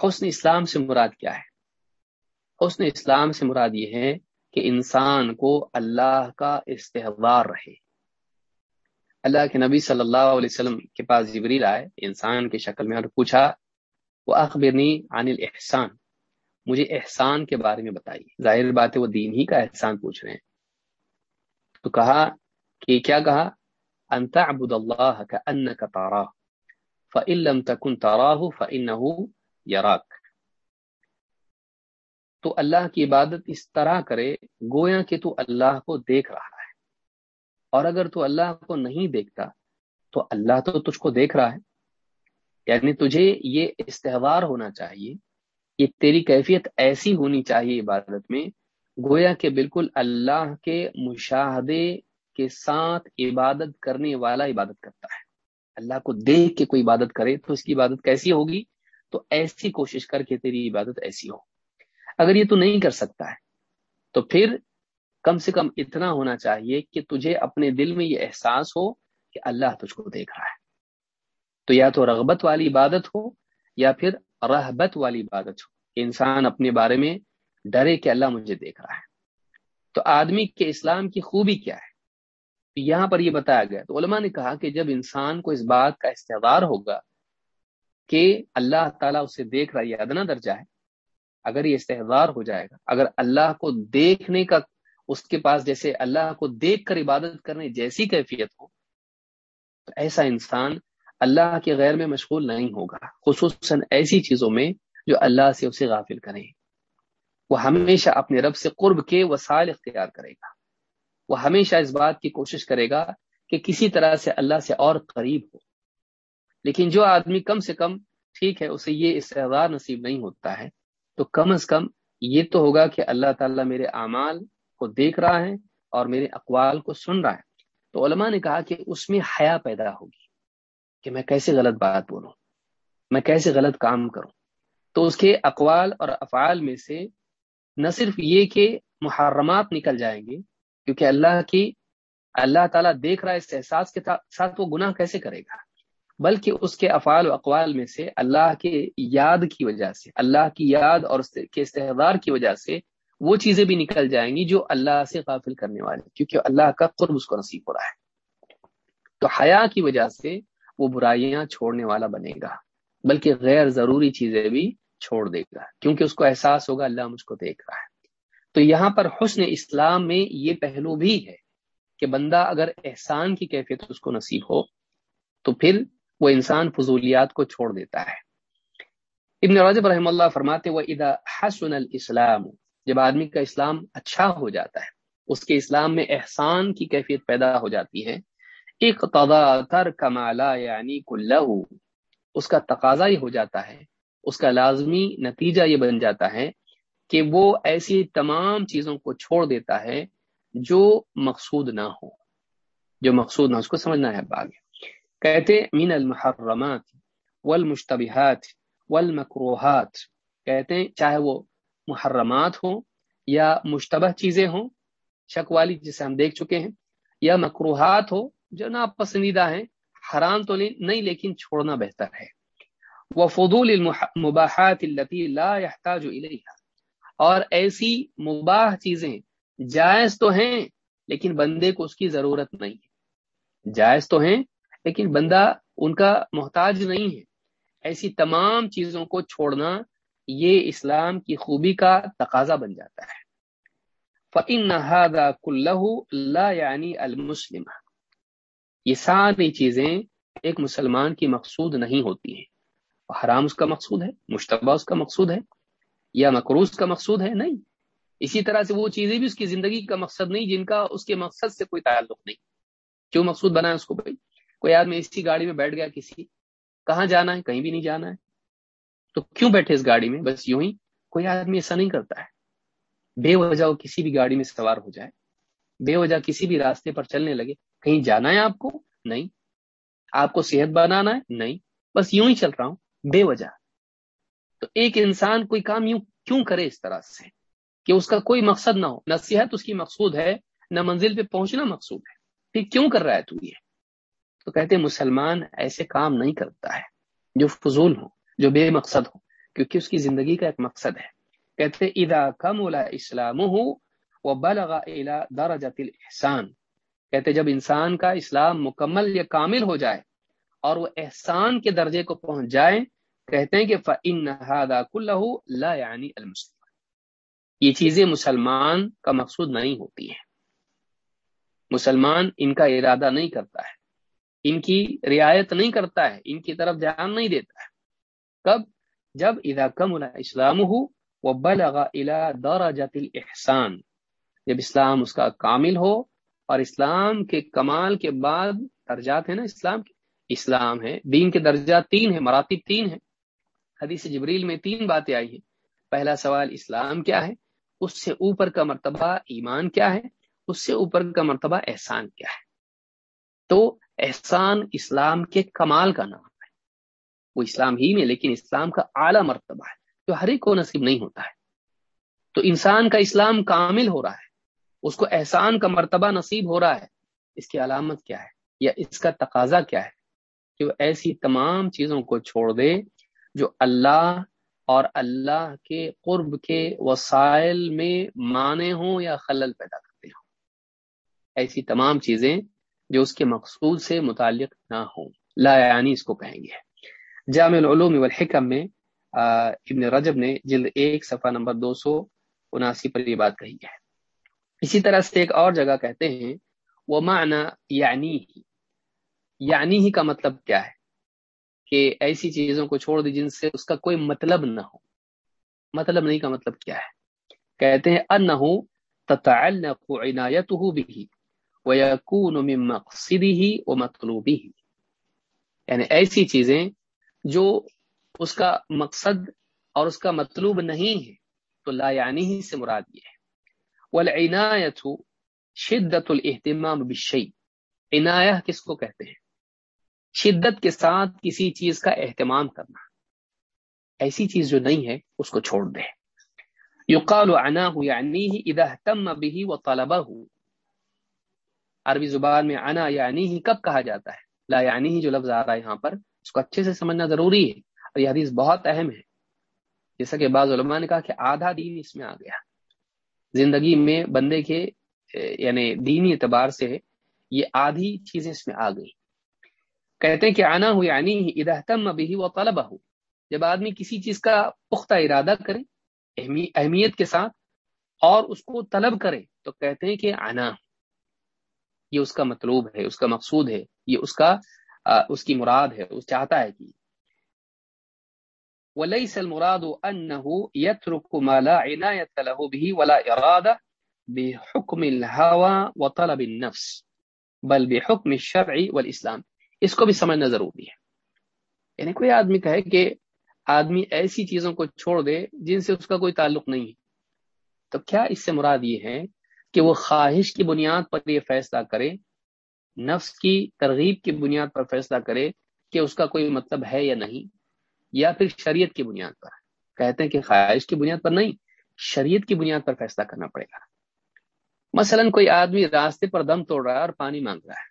حسن اسلام سے مراد کیا ہے؟ حسن اسلام سے مراد یہ ہے کہ انسان کو اللہ کا استحوار رہے۔ اللہ کے نبی صلی اللہ علیہ وسلم کے پاس جبریل آئے، انسان کی شکل میں اور پوچھا، وہ اخبرنی عن الاحسان؟ مجھے احسان کے بارے میں بتائیے۔ ظاہر بات ہے، وہ دین ہی کا احسان پوچھ رہے ہیں۔ تو کہا کہ کیا کہا؟ انت ابود اللہ کا ان کا تارا فعلم تکن تارا فنح یراک. تو اللہ کی عبادت اس طرح کرے، گویا کہ تو اللہ کو دیکھ رہا ہے۔ اور اگر تو اللہ کو نہیں دیکھتا، تو اللہ تو تجھ کو دیکھ رہا ہے۔ یعنی تجھے یہ استہوار ہونا چاہیے یہ تیری کیفیت ایسی ہونی چاہیے عبادت میں، گویا کہ بالکل اللہ کے مشاہدے کے ساتھ عبادت کرنے والا عبادت کرتا ہے۔ اللہ کو دیکھ کے کوئی عبادت کرے تو اس کی عبادت کیسی ہوگی؟ تو ایسی کوشش کر کے تیری عبادت ایسی ہو۔ اگر یہ تو نہیں کر سکتا ہے، تو پھر کم سے کم اتنا ہونا چاہیے کہ تجھے اپنے دل میں یہ احساس ہو کہ اللہ تجھ کو دیکھ رہا ہے۔ تو یا تو رغبت والی عبادت ہو یا پھر رحبت والی عبادت ہو۔ کہ انسان اپنے بارے میں ڈرے کہ اللہ مجھے دیکھ رہا ہے۔ تو آدمی کے اسلام کی خوبی کیا ہے؟ یہاں پر یہ بتایا گیا تو علماء نے کہا کہ جب انسان کو اس بات کا استعار ہوگا کہ اللہ تعالیٰ اسے دیکھ رہا یہ ادنا درجہ ہے۔ اگر یہ استحدار ہو جائے گا، اگر اللہ کو دیکھنے کا اس کے پاس جیسے اللہ کو دیکھ کر عبادت کرنے جیسی کیفیت ہو، تو ایسا انسان اللہ کے غیر میں مشغول نہیں ہوگا، خصوصاً ایسی چیزوں میں جو اللہ سے اسے غافل کریں۔ وہ ہمیشہ اپنے رب سے قرب کے وسائل اختیار کرے گا۔ وہ ہمیشہ اس بات کی کوشش کرے گا کہ کسی طرح سے اللہ سے اور قریب ہو۔ لیکن جو آدمی کم سے کم ٹھیک ہے، اسے یہ استحدار نصیب نہیں ہوتا ہے، تو کم از کم یہ تو ہوگا کہ اللہ تعالیٰ میرے اعمال کو دیکھ رہا ہے اور میرے اقوال کو سن رہا ہے۔ تو علماء نے کہا کہ اس میں حیا پیدا ہوگی کہ میں کیسے غلط بات بولوں، میں کیسے غلط کام کروں۔ تو اس کے اقوال اور افعال میں سے نہ صرف یہ کہ محرمات نکل جائیں گے، کیونکہ اللہ کی، اللہ تعالیٰ دیکھ رہا ہے اس احساس کے ساتھ وہ گناہ کیسے کرے گا۔ بلکہ اس کے افعال و اقوال میں سے اللہ کے یاد کی وجہ سے، اللہ کی یاد اور اس کے استحدار کی وجہ سے وہ چیزیں بھی نکل جائیں گی جو اللہ سے غافل کرنے والے کیونکہ اللہ کا قرب اس کو نصیب ہو رہا ہے۔ تو حیا کی وجہ سے وہ برائیاں چھوڑنے والا بنے گا، بلکہ غیر ضروری چیزیں بھی چھوڑ دے گا، کیونکہ اس کو احساس ہوگا اللہ مجھ کو دیکھ رہا ہے۔ تو یہاں پر حسن اسلام میں یہ پہلو بھی ہے کہ بندہ اگر احسان کی کیفیت اس کو نصیب ہو، تو پھر وہ انسان فضولیات کو چھوڑ دیتا ہے۔ ابن رجب رحم اللہ فرماتے وہ ادا حسن الاسلام جب آدمی کا اسلام اچھا ہو جاتا ہے، اس کے اسلام میں احسان کی کیفیت پیدا ہو جاتی ہے۔ اقتضا تر کمالا یعنی کلہ اس کا تقاضا یہ ہو جاتا ہے، اس کا لازمی نتیجہ یہ بن جاتا ہے کہ وہ ایسی تمام چیزوں کو چھوڑ دیتا ہے جو مقصود نہ ہو۔ جو مقصود نہ اس کو سمجھنا ہے باغ کہتے من المحرمات والمشتبہات والمکروہات۔ کہتے ہیں، چاہے وہ محرمات ہوں یا مشتبہ چیزیں ہوں، شک والی جسے ہم دیکھ چکے ہیں، یا مقروحات ہو جو ناپسندیدہ ہیں، حرام تو نہیں لیکن چھوڑنا بہتر ہے۔ وہ فضول مباحات لا يحتاج الیہا۔ اور ایسی مباح چیزیں جائز تو ہیں، لیکن بندے کو اس کی ضرورت نہیں ہے۔ جائز تو ہیں، لیکن بندہ ان کا محتاج نہیں ہے۔ ایسی تمام چیزوں کو چھوڑنا یہ اسلام کی خوبی کا تقاضا بن جاتا ہے۔ فقین اللہ یعنی المسلم۔ یہ ساری چیزیں ایک مسلمان کی مقصود نہیں ہوتی ہیں۔ حرام اس کا مقصود ہے، مشتبہ اس کا مقصود ہے، یا مقروض کا مقصود ہے، نہیں۔ اسی طرح سے وہ چیزیں بھی اس کی زندگی کا مقصد نہیں، جن کا اس کے مقصد سے کوئی تعلق نہیں۔ کیوں مقصود بنا ہے اس کو بھائی؟ کوئی آدمی اسی گاڑی میں بیٹھ گیا کسی، کہاں جانا ہے؟ کہیں بھی نہیں جانا ہے۔ تو کیوں بیٹھے اس گاڑی میں؟ بس یوں ہی کوئی آدمی ایسا نہیں کرتا ہے۔ بے وجہ وہ کسی بھی گاڑی میں سوار ہو جائے۔ بے وجہ کسی بھی راستے پر چلنے لگے۔ کہیں جانا ہے آپ کو؟ نہیں۔ آپ کو صحت بنانا ہے؟ نہیں۔ بس یوں ہی چل رہا ہوں۔ بے وجہ۔ تو ایک انسان کوئی کام یوں کیوں کرے اس طرح سے؟ کہ اس کا کوئی مقصد نہ ہو۔ نہ صحت اس کی مقصود ہے، نہ منزل پہ پہنچنا مقصود ہے۔ پھر کیوں کر رہا ہے تو یہ؟ تو کہتے مسلمان ایسے کام نہیں کرتا ہے جو فضول ہو جو بے مقصد ہو، کیونکہ اس کی زندگی کا ایک مقصد ہے۔ کہتے ادا کم اولا اسلام ہو وہ بلغ درجت الحسان کہتے جب انسان کا اسلام مکمل یا کامل ہو جائے اور وہ احسان کے درجے کو پہنچ جائے، کہتے ہیں کہ فن لا یعنی المسلم یہ چیزیں مسلمان کا مقصود نہیں ہوتی ہیں۔ مسلمان ان کا ارادہ نہیں کرتا ہے۔ ان کی رعایت نہیں کرتا ہے۔ ان کی طرف دھیان نہیں دیتا ہے۔ کب؟ جب ادا کم اسلام ہو وہ بلغا دورہ جاتی احسان جب اسلام اس کا کامل ہو اور اسلام کے کمال کے بعد درجات ہیں نا، اسلام کے، اسلام ہے، دین کے درجات تین ہیں، مراتب تین ہیں۔ حدیث جبریل میں تین باتیں آئی ہیں۔ پہلا سوال، اسلام کیا ہے؟ اس سے اوپر کا مرتبہ ایمان کیا ہے؟ اس سے اوپر کا مرتبہ احسان کیا ہے؟ تو احسان اسلام کے کمال کا نام ہے وہ اسلام ہی میں، لیکن اسلام کا اعلیٰ مرتبہ ہے۔ جو ہر ایک کو نصیب نہیں ہوتا ہے۔ تو انسان کا اسلام کامل ہو رہا ہے۔ اس کو احسان کا مرتبہ نصیب ہو رہا ہے۔ اس کی علامت کیا ہے؟ یا اس کا تقاضا کیا ہے؟ کہ وہ ایسی تمام چیزوں کو چھوڑ دے جو اللہ اور اللہ کے قرب کے وسائل میں مانے ہوں یا خلل پیدا کرتے ہوں۔ ایسی تمام چیزیں جو اس کے مقصود سے متعلق نہ ہوں۔ لا یعنی اس کو کہیں گے۔ جامع العلوم والحکم میں ابن رجب نے جلد ایک صفحہ نمبر دو سو اناسی پر یہ بات کہی ہے۔ اسی طرح سے ایک اور جگہ کہتے ہیں وہ معنی یعنی ہی یعنی ہی کا مطلب کیا ہے؟ کہ ایسی چیزوں کو چھوڑ دی جن سے اس کا کوئی مطلب نہ ہو۔ مطلب نہیں کا مطلب کیا ہے؟ کہتے ہیں ان تتعلق عنایته به ويكون من مقصده ومطلوبه یعنی ایسی چیزیں جو اس کا مقصد اور اس کا مطلوب نہیں ہے، تو لا یعنی ہی سے مراد یہ ہے۔ والعنایت شدت الاہتمام بالشیء۔ عنایہ کس کو کہتے ہیں؟ شدت کے ساتھ کسی چیز کا اہتمام کرنا۔ ایسی چیز جو نہیں ہے، اس کو چھوڑ دے یقال عناه یعنی اذا اهتم به وطلبه۔ عربی زبان میں انا یعنی ہی کب کہا جاتا ہے؟ لا یعنی ہی جو لفظ آ رہا ہے یہاں پر۔ اس کو اچھے سے سمجھنا ضروری ہے۔ اور یہ حدیث بہت اہم ہے۔ جیسا کہ بعض علماء نے کہا کہ آدھا دین اس میں آ گیا۔ زندگی میں بندے کے یعنی دینی اعتبار سے یہ آدھی چیزیں اس میں آ گئی۔ کہتے ہیں کہ آنا ہو یعنی اداحتم ابھی و طلب ہو جب آدمی کسی چیز کا پختہ ارادہ کرے اہمیت کے ساتھ اور اس کو طلب کرے، تو کہتے ہیں کہ آنا یہ اس کا مطلوب ہے، اس کا مقصود ہے، یہ اس کا اس کی مراد ہے، اس چاہتا ہے کہ وليس المراد انه يترك ما لا عنايه له به ولا اراده بحكم الهوى وطلب النفس، بل بحكم الشرع والاسلام اس کو بھی سمجھنا ضروری ہے۔ یعنی کوئی آدمی کہے کہ آدمی ایسی چیزوں کو چھوڑ دے جن سے اس کا کوئی تعلق نہیں ہے۔ تو کیا اس سے مراد یہ ہے کہ وہ خواہش کی بنیاد پر یہ فیصلہ کرے نفس کی ترغیب کی بنیاد پر فیصلہ کرے کہ اس کا کوئی مطلب ہے یا نہیں، یا پھر شریعت کی بنیاد پر۔ کہتے ہیں کہ خواہش کی بنیاد پر نہیں، شریعت کی بنیاد پر فیصلہ کرنا پڑے گا۔ مثلا کوئی آدمی راستے پر دم توڑ رہا ہے اور پانی مانگ رہا ہے۔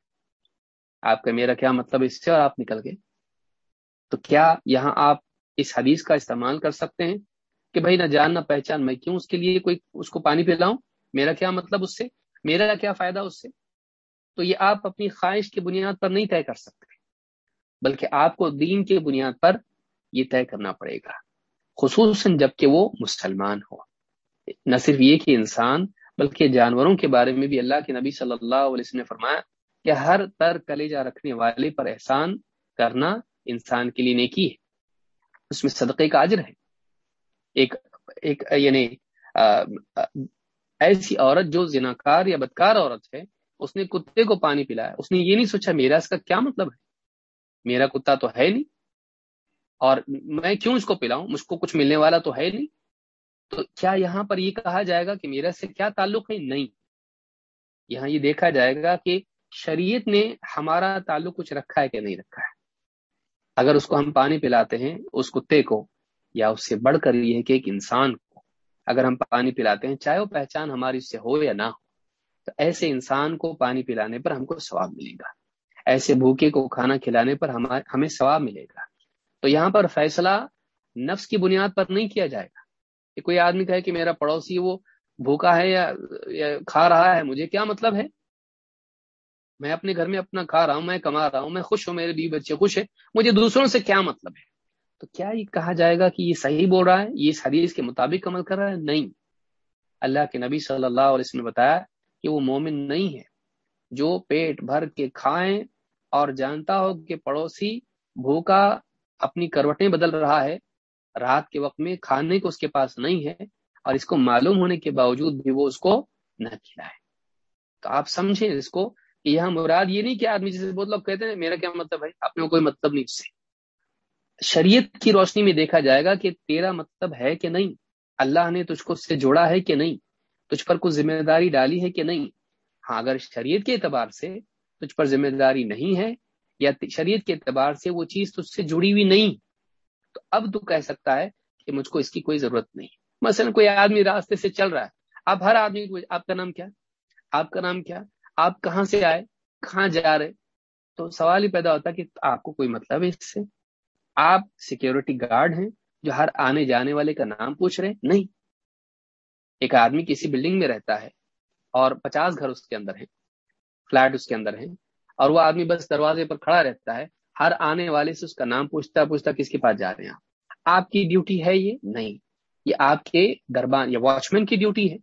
آپ کا میرا کیا مطلب اس سے اور آپ نکل گئے؟ تو کیا یہاں آپ اس حدیث کا استعمال کر سکتے ہیں کہ بھائی نہ جان نہ پہچان، میں کیوں اس کے لیے کوئی اس کو پانی پلاؤں؟ میرا کیا مطلب اس سے؟ میرا کیا فائدہ اس سے؟ تو یہ آپ اپنی خواہش کی بنیاد پر نہیں طے کر سکتے۔ بلکہ آپ کو دین کی بنیاد پر یہ طے کرنا پڑے گا۔ خصوصاً جبکہ وہ مسلمان ہو۔ نہ صرف یہ کہ انسان، بلکہ جانوروں کے بارے میں بھی اللہ کے نبی صلی اللہ علیہ وسلم نے فرمایا کہ ہر تر کلیجہ رکھنے والے پر احسان کرنا انسان کے لیے نیکی ہے۔ اس میں صدقے کا اجر ہے۔ ایک ایک یعنی ایسی عورت جو زناکار یا بدکار عورت ہے اس نے کتے کو پانی پلایا۔ اس نے یہ نہیں سوچا میرا اس کا کیا مطلب ہے؟ میرا کتا تو ہے نہیں۔ اور میں کیوں اس کو پلاؤں؟ مجھ کو کچھ ملنے والا تو ہے نہیں۔ تو کیا یہاں پر یہ کہا جائے گا کہ میرا سے کیا تعلق ہے؟ نہیں۔ یہاں یہ دیکھا جائے گا کہ شریعت نے ہمارا تعلق کچھ رکھا ہے کہ نہیں رکھا ہے۔ اگر اس کو ہم پانی پلاتے ہیں، اس کتے کو، یا اس سے بڑھ کر یہ ہے کہ ایک انسان کو، اگر ہم پانی پلاتے ہیں، چاہے وہ پہچان ہماری اس سے ہو یا نہ ہو۔ تو ایسے انسان کو پانی پلانے پر ہم کو ثواب ملے گا۔ ایسے بھوکے کو کھانا کھلانے پر ہمیں ثواب ملے گا۔ تو یہاں پر فیصلہ نفس کی بنیاد پر نہیں کیا جائے گا۔ کہ کوئی آدمی کہے کہ میرا پڑوسی وہ بھوکا ہے یا کھا رہا ہے، مجھے کیا مطلب ہے؟ میں اپنے گھر میں اپنا کھا رہا ہوں، میں کما رہا ہوں، میں خوش ہوں، میرے بیوی بچے خوش ہیں، مجھے دوسروں سے کیا مطلب ہے؟ تو کیا یہ کہا جائے گا کہ یہ صحیح بول رہا ہے؟ یہ اس حدیث کے مطابق عمل کر رہا ہے؟ نہیں۔ اللہ کے نبی صلی اللہ علیہ وسلم نے بتایا کہ وہ مومن نہیں ہے۔ جو پیٹ بھر کے کھائیں اور جانتا ہو کہ پڑوسی بھوکا اپنی کروٹیں بدل رہا ہے، رات کے وقت میں کھانے کو اس کے پاس نہیں ہے اور اس کو معلوم ہونے کے باوجود بھی وہ اس کو نہ کھلائے۔ تو آپ سمجھیں اس کو کہ یہاں مراد یہ نہیں کہ آدمی جسے بہت لوگ کہتے ہیں، میرا کیا مطلب ہے؟ اپنے کوئی مطلب نہیں اس سے۔ شریعت کی روشنی میں دیکھا جائے گا کہ تیرا مطلب ہے کہ نہیں، اللہ نے تجھ کو اس سے جوڑا ہے کہ نہیں۔ تجھ پر کچھ ذمہ داری ڈالی ہے کہ نہیں؟ ہاں اگر شریعت کے اعتبار سے تجھ پر ذمہ داری نہیں ہے یا شریعت کے اعتبار سے وہ چیز تجھ سے جڑی ہوئی نہیں، تو اب تو کہہ سکتا ہے کہ مجھ کو اس کی کوئی ضرورت نہیں۔ مثلا کوئی آدمی راستے سے چل رہا ہے، اب ہر آدمی کو آپ کا نام کیا؟ آپ کا نام کیا؟ آپ کہاں سے آئے؟ کہاں جا رہے؟ تو سوال ہی پیدا ہوتا ہے کہ آپ کو کوئی مطلب ہے اس سے؟ آپ سیکورٹی گارڈ ہیں جو ہر آنے جانے والے کا نام پوچھ رہے نہیں۔ ایک آدمی کسی بلڈنگ میں رہتا ہے اور پچاس گھر اس کے اندر ہیں، فلیٹ اس کے اندر ہیں، اور وہ آدمی بس دروازے پر کھڑا رہتا ہے، ہر آنے والے سے اس کا نام پوچھتا پوچھتا کس کے پاس جا رہے ہیں آپ؟ کی ڈیوٹی ہے یہ؟ نہیں، یہ آپ کے دربان یا واچ مین کی ڈیوٹی ہے۔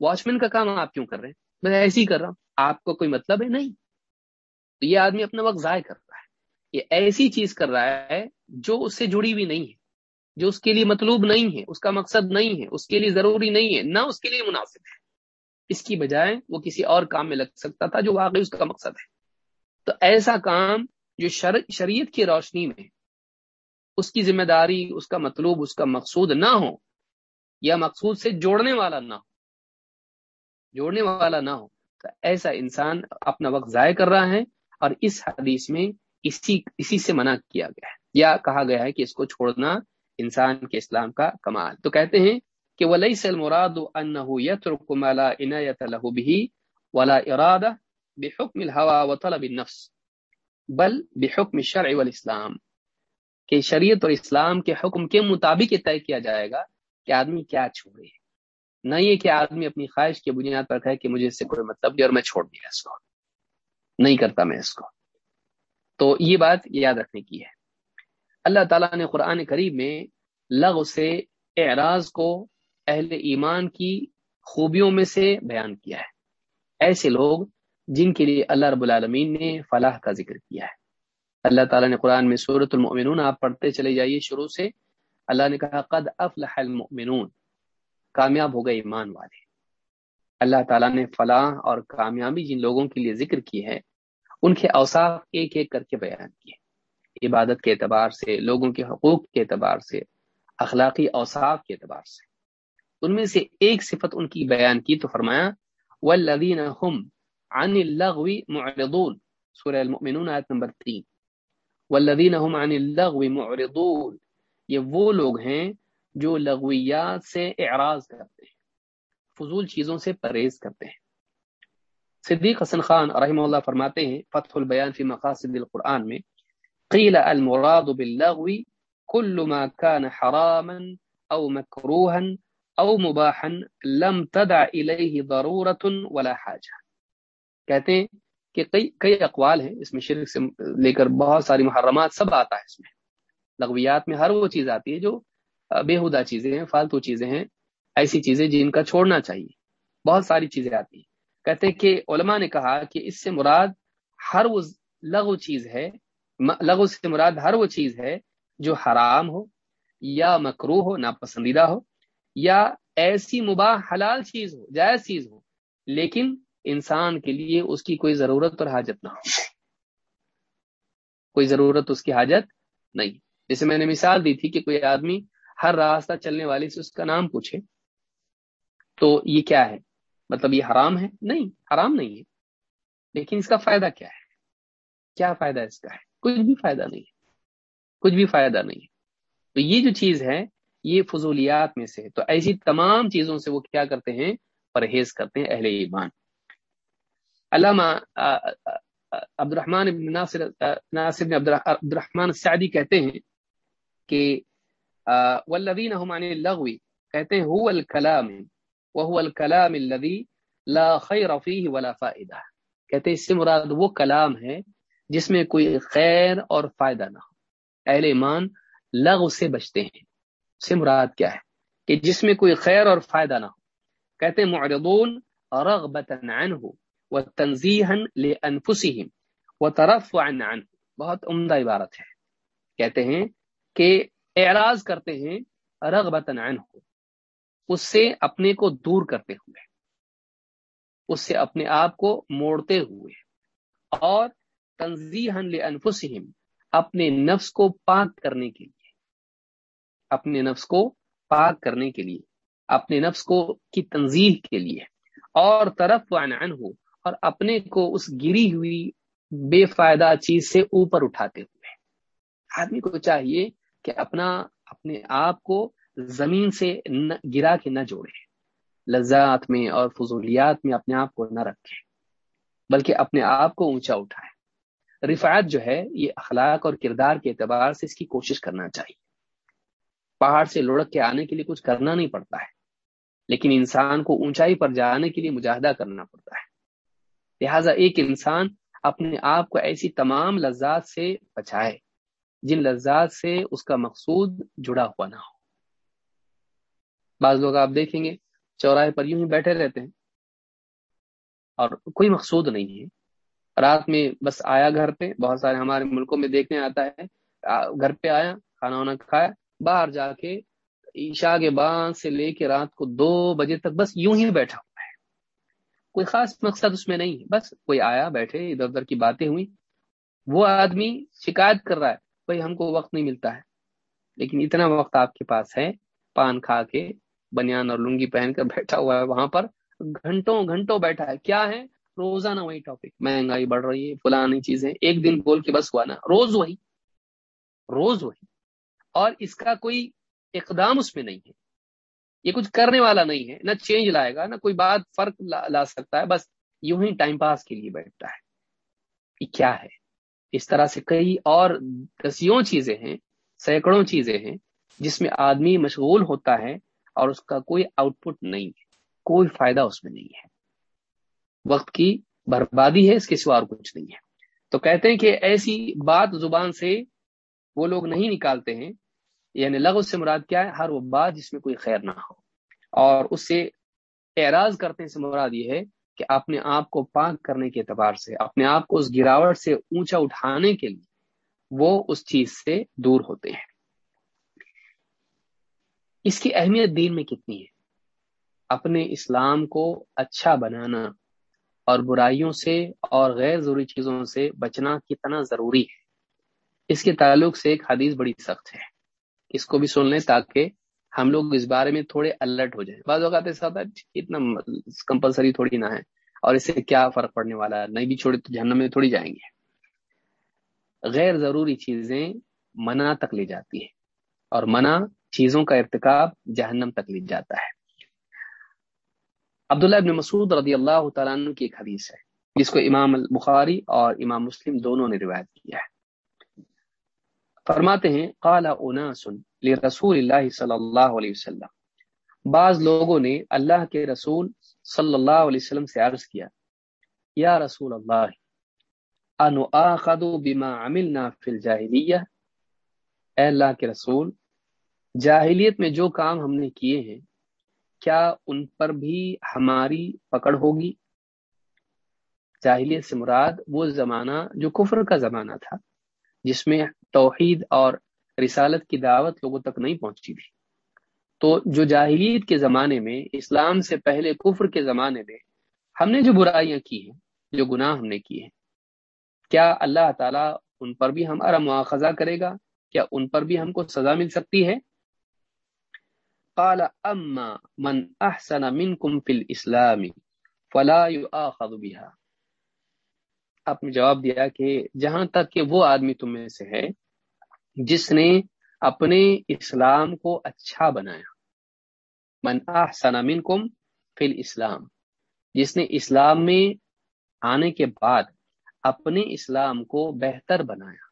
واچ مین کا کام آپ کیوں کر رہے ہیں؟ میں ایسے ہی کر رہا ہوں۔ آپ کو کوئی مطلب ہے؟ نہیں۔ تو یہ آدمی اپنا وقت ضائع کر رہا ہے۔ یہ ایسی چیز کر رہا ہے جو اس سے جڑی ہوئی نہیں ہے۔ جو اس کے لیے مطلوب نہیں ہے، اس کا مقصد نہیں ہے، اس کے لیے ضروری نہیں ہے، نہ اس کے لیے مناسب ہے۔ اس کی بجائے وہ کسی اور کام میں لگ سکتا تھا جو واقعی اس کا مقصد ہے۔ تو ایسا کام جو شر، شریعت کی روشنی میں اس کی ذمہ داری، اس کا مطلوب، اس کا مقصود نہ ہو، یا مقصود سے جوڑنے والا نہ ہو، جوڑنے والا نہ ہو، تو ایسا انسان اپنا وقت ضائع کر رہا ہے اور اس حدیث میں اسی اسی سے منع کیا گیا ہے، یا کہا گیا ہے کہ اس کو چھوڑنا انسان کے اسلام کا کمال۔ تو کہتے ہیں کہ ولی سل مراد يترك ما لا له به ولا ارادہ بحکم الهوى وطلب النفس، بل بحکم الشرع والاسلام کہ شریعت اور اسلام کے حکم کے مطابق یہ طے کیا جائے گا کہ آدمی کیا چھوڑے۔ نہ یہ کہ آدمی اپنی خواہش کی بنیاد پر کہے کہ مجھے اس سے کوئی مطلب نہیں اور میں چھوڑ دیا اس کو۔ نہیں کرتا میں اس کو۔ تو یہ بات یاد رکھنے کی ہے۔ اللہ تعالیٰ نے قرآن قریب میں لغ سے اعراض کو اہل ایمان کی خوبیوں میں سے بیان کیا ہے۔ ایسے لوگ جن کے لیے اللہ رب العالمین نے فلاح کا ذکر کیا ہے۔ اللہ تعالیٰ نے قرآن میں صورت المؤمنون، آپ پڑھتے چلے جائیے شروع سے۔ اللہ نے کہا، قد افلح المؤمنون۔ کامیاب ہو گئے ایمان والے۔ اللہ تعالیٰ نے فلاح اور کامیابی جن لوگوں کے لیے ذکر کی ہے، ان کے اوصاف ایک ایک کر کے بیان کیے۔ عبادت کے اعتبار سے، لوگوں کے حقوق کے اعتبار سے، اخلاقی اوصاف کے اعتبار سے۔ ان میں سے ایک صفت ان کی بیان کی تو فرمایا والذین هم عن اللغو معرضون۔ سورہ المؤمنون آیت نمبر والذین هم عن اللغو معرضون۔ یہ وہ لوگ ہیں جو لغویات سے اعراض کرتے ہیں، فضول چیزوں سے پرہیز کرتے ہیں۔ صدیق حسن خان رحمہ اللہ فرماتے ہیں، فتح البیان فی مقاصد القرآن میں قیل المراد باللغو كل ما كان حراما او مکروہا او مباحا لم تدع الیہ ضرورت ولا حاجہ کہتے ہیں کہ کئی کئی اقوال ہیں، اس میں شرک سے لے کر بہت ساری محرمات سب آتا ہے اس میں۔ لغویات میں ہر وہ چیز آتی ہے جو بےحدہ چیزیں ہیں، فالتو چیزیں ہیں، ایسی چیزیں جن کا چھوڑنا چاہیے۔ بہت ساری چیزیں آتی ہیں۔ کہتے ہیں کہ علماء نے کہا کہ اس سے مراد ہر وہ لغو چیز ہے لغو سے مراد ہر وہ چیز ہے جو حرام ہو یا مکرو ہو، ناپسندیدہ ہو، یا ایسی مباح حلال چیز ہو، جائز چیز ہو، لیکن انسان کے لیے اس کی کوئی ضرورت اور حاجت نہ ہو۔ کوئی ضرورت اس کی حاجت نہیں۔ جیسے میں نے مثال دی تھی کہ کوئی آدمی ہر راستہ چلنے والی سے اس کا نام پوچھے، تو یہ کیا ہے؟ مطلب یہ حرام ہے؟ نہیں، حرام نہیں ہے۔ لیکن اس کا فائدہ کیا ہے؟ کیا فائدہ اس کا ہے؟ کچھ بھی فائدہ نہیں ہے۔ کچھ بھی فائدہ نہیں ہے۔ تو یہ جو چیز ہے، یہ فضولیات میں سے تو ایسی تمام چیزوں سے وہ کیا کرتے ہیں؟ پرہیز کرتے ہیں اہل ایمان۔ علامہ عبد الرحمان ناصر ناصر عبد الرحمان سعدی کہتے ہیں کہ والذین هم عن اللغو، کہتے ہیں، هو الکلام وهو الکلام الذي لا خیر فيه ولا فائدہ کہتے ہیں، اس سے مراد وہ کلام ہے جس میں کوئی خیر اور فائدہ نہ ہو۔ اہل ایمان لغو سے بچتے ہیں۔ سے مراد کیا ہے؟ کہ جس میں کوئی خیر اور فائدہ نہ ہو۔ کہتے ہیں معرضون رغبتا عنہ وتنزیحا لانفسهم وترفعا عنه بہت عمدہ عبارت ہے۔ کہتے ہیں کہ اعراض کرتے ہیں رغبتن عنہ۔ اس سے اپنے کو دور کرتے ہوئے۔ اس سے اپنے آپ کو موڑتے ہوئے۔ اور تنظیح لانفسہم، اپنے نفس کو پاک کرنے کے لیے۔ اپنے نفس کو پاک کرنے کے لیے، اپنے نفس کو کی تنظیح کے لیے۔ اور طرف عنہ، اور اپنے کو اس گری ہوئی بے فائدہ چیز سے اوپر اٹھاتے ہوئے۔ آدمی کو چاہیے کہ اپنا، اپنے آپ کو زمین سے گرا کے نہ جوڑے۔ لذات میں اور فضولیات میں اپنے آپ کو نہ رکھے، بلکہ اپنے آپ کو اونچا اٹھائے۔ رفعت جو ہے، یہ اخلاق اور کردار کے اعتبار سے اس کی کوشش کرنا چاہیے۔ پہاڑ سے لڑک کے آنے کے لیے کچھ کرنا نہیں پڑتا ہے، لیکن انسان کو اونچائی پر جانے کے لیے مجاہدہ کرنا پڑتا ہے۔ لہٰذا ایک انسان اپنے آپ کو ایسی تمام لذات سے بچائے، جن لذات سے اس کا مقصود جڑا ہوا نہ ہو۔ بعض لوگ آپ دیکھیں گے، چوراہے پر یوں ہی بیٹھے رہتے ہیں اور کوئی مقصود نہیں ہے۔ رات میں بس آیا گھر پہ، بہت سارے ہمارے ملکوں میں دیکھنے آتا ہے گھر پہ آیا، کھانا وانا کھایا، باہر جا کے عشاء کے بعد سے لے کے رات کو دو بجے تک بس یوں ہی بیٹھا ہوا ہے۔ کوئی خاص مقصد اس میں نہیں ہے بس کوئی آیا، بیٹھے، ادھر ادھر کی باتیں ہوئی وہ آدمی شکایت کر رہا ہے، بھائی ہم کو وقت نہیں ملتا ہے۔ لیکن اتنا وقت آپ کے پاس ہے، پان کھا کے، بنیان اور لنگی پہن کر بیٹھا ہوا ہے وہاں پر، گھنٹوں گھنٹوں بیٹھا ہے۔ کیا ہے؟ روزانہ وہی ٹاپک مہنگائی بڑھ رہی ہے فلانی چیزیں۔ ایک دن بول کے بس ہوا نا۔ روز وہی۔ روز وہی۔ اور اس کا کوئی اقدام اس میں نہیں ہے۔ یہ کچھ کرنے والا نہیں ہے۔ نہ چینج لائے گا نہ کوئی بات فرق لا, لا سکتا ہے۔ بس یوں ہی ٹائم پاس کے لیے بیٹھتا ہے۔ یہ کیا ہے؟ اس طرح سے کئی اور دسیوں چیزیں ہیں سینکڑوں چیزیں ہیں جس میں آدمی مشغول ہوتا ہے اور اس کا کوئی آؤٹ پٹ نہیں ہے۔ کوئی فائدہ اس میں نہیں ہے۔ وقت کی بربادی ہے، اس کے سوا اور کچھ نہیں ہے۔ تو کہتے ہیں کہ ایسی بات زبان سے وہ لوگ نہیں نکالتے ہیں۔ یعنی لغ سے مراد کیا ہے؟ ہر وہ بات جس میں کوئی خیر نہ ہو۔ اور اس سے اعراض کرتے ہیں سے مراد یہ ہے کہ اپنے آپ کو پاک کرنے کے اعتبار سے، اپنے آپ کو اس گراوٹ سے اونچا اٹھانے کے لیے وہ اس چیز سے دور ہوتے ہیں۔ اس کی اہمیت دین میں کتنی ہے؟ اپنے اسلام کو اچھا بنانا اور برائیوں سے اور غیر ضروری چیزوں سے بچنا کتنا ضروری ہے۔ اس کے تعلق سے ایک حدیث بڑی سخت ہے۔ اس کو بھی سن لیں تاکہ ہم لوگ اس بارے میں تھوڑے الرٹ ہو جائیں۔ بعض اوقات ایسا ہوتا ہے اتنا کمپلسری تھوڑی نہ ہے اور اس سے کیا فرق پڑنے والا ہے؟ نہیں بھی چھوڑے تو جہنم میں تھوڑی جائیں گے۔ غیر ضروری چیزیں منع تک لے جاتی ہے اور منع چیزوں کا ارتکاب جہنم تک لے جاتا ہے۔ عبداللہ ابن مسعود رضی اللہ تعالیٰ عنہ کی ایک حدیث ہے، جس کو امام البخاری اور امام مسلم دونوں نے روایت کیا ہے۔ فرماتے ہیں، قال اناس لرسول اللہ صلی اللہ علیہ وسلم۔ بعض لوگوں نے اللہ کے رسول صلی اللہ علیہ وسلم سے عرض کیا، یا رسول اللہ انو بما عملنا فی الجاہلیہ؟ اے اللہ کے رسول، جاہلیت میں جو کام ہم نے کیے ہیں کیا ان پر بھی ہماری پکڑ ہوگی؟ جاہلیت سے مراد وہ زمانہ جو کفر کا زمانہ تھا، جس میں توحید اور رسالت کی دعوت لوگوں تک نہیں پہنچی تھی۔ تو جو جاہلیت کے زمانے میں، اسلام سے پہلے کفر کے زمانے میں ہم نے جو برائیاں کی ہیں، جو گناہ ہم نے کیے ہیں، کیا اللہ تعالیٰ ان پر بھی ہمارا مواخذہ کرے گا؟ کیا ان پر بھی ہم کو سزا مل سکتی ہے؟ قال اما من احسن منکم فی الاسلام فلا يؤاخذ بها. آپ نے جواب دیا کہ جہاں تک کہ وہ آدمی تم میں سے ہے، جس نے اپنے اسلام کو اچھا بنایا۔ من احسن منکم فی الاسلام۔ جس نے اسلام میں آنے کے بعد اپنے اسلام کو بہتر بنایا،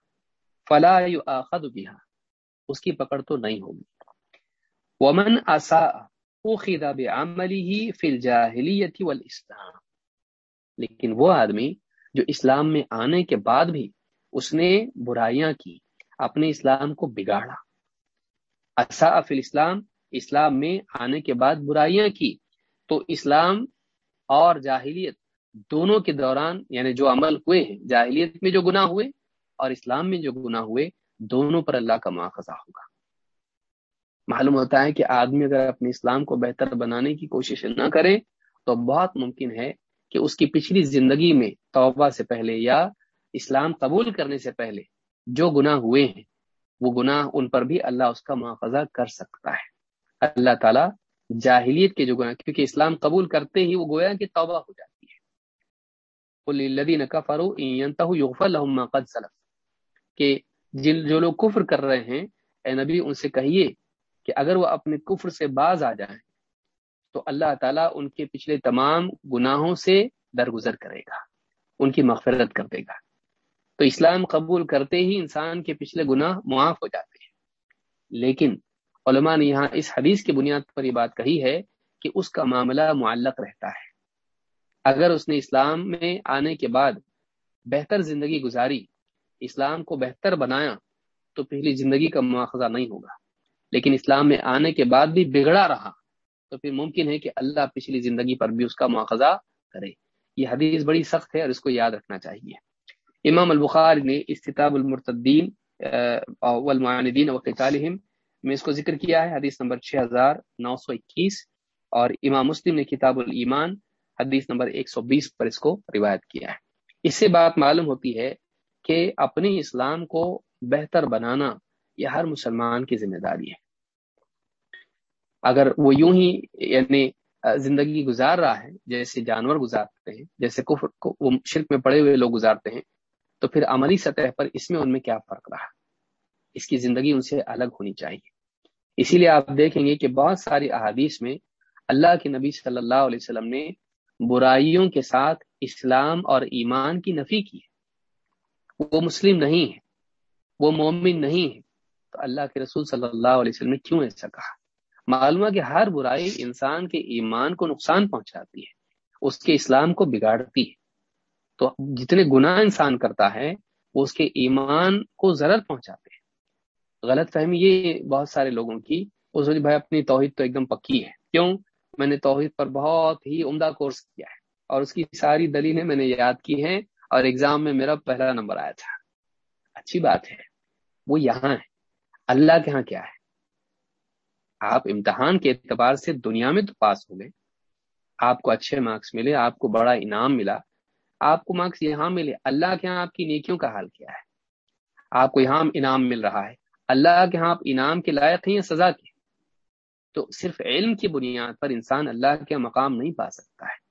فلا یؤاخذ بها۔ اس کی پکڑ تو نہیں ہوگی۔ ومن اساء اخذ بعمله فی الجاہلیت والاسلام لیکن وہ آدمی جو اسلام میں آنے کے بعد بھی اس نے برائیاں کی، اپنے اسلام کو بگاڑا. اساء فی الاسلام اسلام میں آنے کے بعد برائیاں کی. تو اسلام اور جاہلیت دونوں کے دوران یعنی جو عمل ہوئے ہیں، جاہلیت میں جو گناہ ہوئے اور اسلام میں جو گناہ ہوئے، دونوں پر اللہ کا مواخذہ ہوگا. معلوم ہوتا ہے کہ آدمی اگر اپنے اسلام کو بہتر بنانے کی کوشش نہ کرے، تو بہت ممکن ہے کہ اس کی پچھلی زندگی میں توبہ سے پہلے یا اسلام قبول کرنے سے پہلے جو گناہ ہوئے ہیں، وہ گناہ ان پر بھی اللہ اس کا مواخذہ کر سکتا ہے۔ اللہ تعالیٰ جاہلیت کے جو گناہ، کیونکہ اسلام قبول کرتے ہی وہ گویا کہ توبہ ہو جاتی کہ جن، جو لوگ کفر کر رہے ہیں، اے نبی ان سے کہیے کہ اگر وہ اپنے کفر سے باز آ جائیں تو اللہ تعالیٰ ان کے پچھلے تمام گناہوں سے درگزر کرے گا، ان کی مغفرت کر دے گا۔ تو اسلام قبول کرتے ہی انسان کے پچھلے گناہ معاف ہو جاتے ہیں۔ لیکن علماء نے یہاں اس حدیث کی بنیاد پر یہ بات کہی ہے کہ اس کا معاملہ معلق رہتا ہے۔ اگر اس نے اسلام میں آنے کے بعد بہتر زندگی گزاری، اسلام کو بہتر بنایا، تو پہلی زندگی کا مواخذہ نہیں ہوگا۔ لیکن اسلام میں آنے کے بعد بھی بگڑا رہا، تو پھر ممکن ہے کہ اللہ پچھلی زندگی پر بھی اس کا مواخذہ کرے۔ یہ حدیث بڑی سخت ہے اور اس کو یاد رکھنا چاہیے۔ امام البخار نے استطاب المرتدین والمعاندین وقتالہم میں اس کو ذکر کیا ہے۔ حدیث نمبر 6921 اور امام مسلم نے کتاب الایمان، حدیث نمبر 120 پر اس کو روایت کیا ہے۔ اس سے بات معلوم ہوتی ہے کہ اپنے اسلام کو بہتر بنانا یہ ہر مسلمان کی ذمہ داری ہے۔ اگر وہ یوں ہی یعنی زندگی گزار رہا ہے، جیسے جانور گزارتے ہیں، جیسے کفر، کو، وہ شرک میں پڑے ہوئے لوگ گزارتے ہیں، تو پھر عملی سطح پر اس میں ان میں کیا فرق رہا؟ اس کی زندگی ان سے الگ ہونی چاہیے۔ اسی لیے آپ دیکھیں گے کہ بہت ساری احادیث میں اللہ کے نبی صلی اللہ علیہ وسلم نے برائیوں کے ساتھ اسلام اور ایمان کی نفی کی ہے۔ وہ مسلم نہیں ہے، وہ مومن نہیں ہے۔ تو اللہ کے رسول صلی اللہ علیہ وسلم نے کیوں ایسا کہا؟ معلوم ہے کہ ہر برائی انسان کے ایمان کو نقصان پہنچاتی ہے، اس کے اسلام کو بگاڑتی ہے۔ تو جتنے گناہ انسان کرتا ہے، وہ اس کے ایمان کو ضرر پہنچاتے ہیں۔ غلط فہمی یہ بہت سارے لوگوں کی، اس بھائی اپنی توحید تو ایک دم پکی ہے۔ کیوں؟ میں نے توحید پر بہت ہی عمدہ کورس کیا ہے اور اس کی ساری دلیلیں میں نے یاد کی ہیں اور ایگزام میں میرا پہلا نمبر آیا تھا۔ اچھی بات ہے، وہ یہاں ہے۔ اللہ کے ہاں کیا ہے؟ آپ امتحان کے اعتبار سے دنیا میں تو پاس ہو گئے۔ آپ کو اچھے مارکس ملے، آپ کو بڑا انعام ملا، آپ کو مارکس یہاں ملے۔ اللہ کے ہاں آپ کی نیکیوں کا حال کیا ہے؟ آپ کو یہاں انعام مل رہا ہے۔ اللہ کے ہاں آپ انعام کے لائق ہیں یا سزا کے؟ تو صرف علم کی بنیاد پر انسان اللہ کے مقام نہیں پا سکتا ہے۔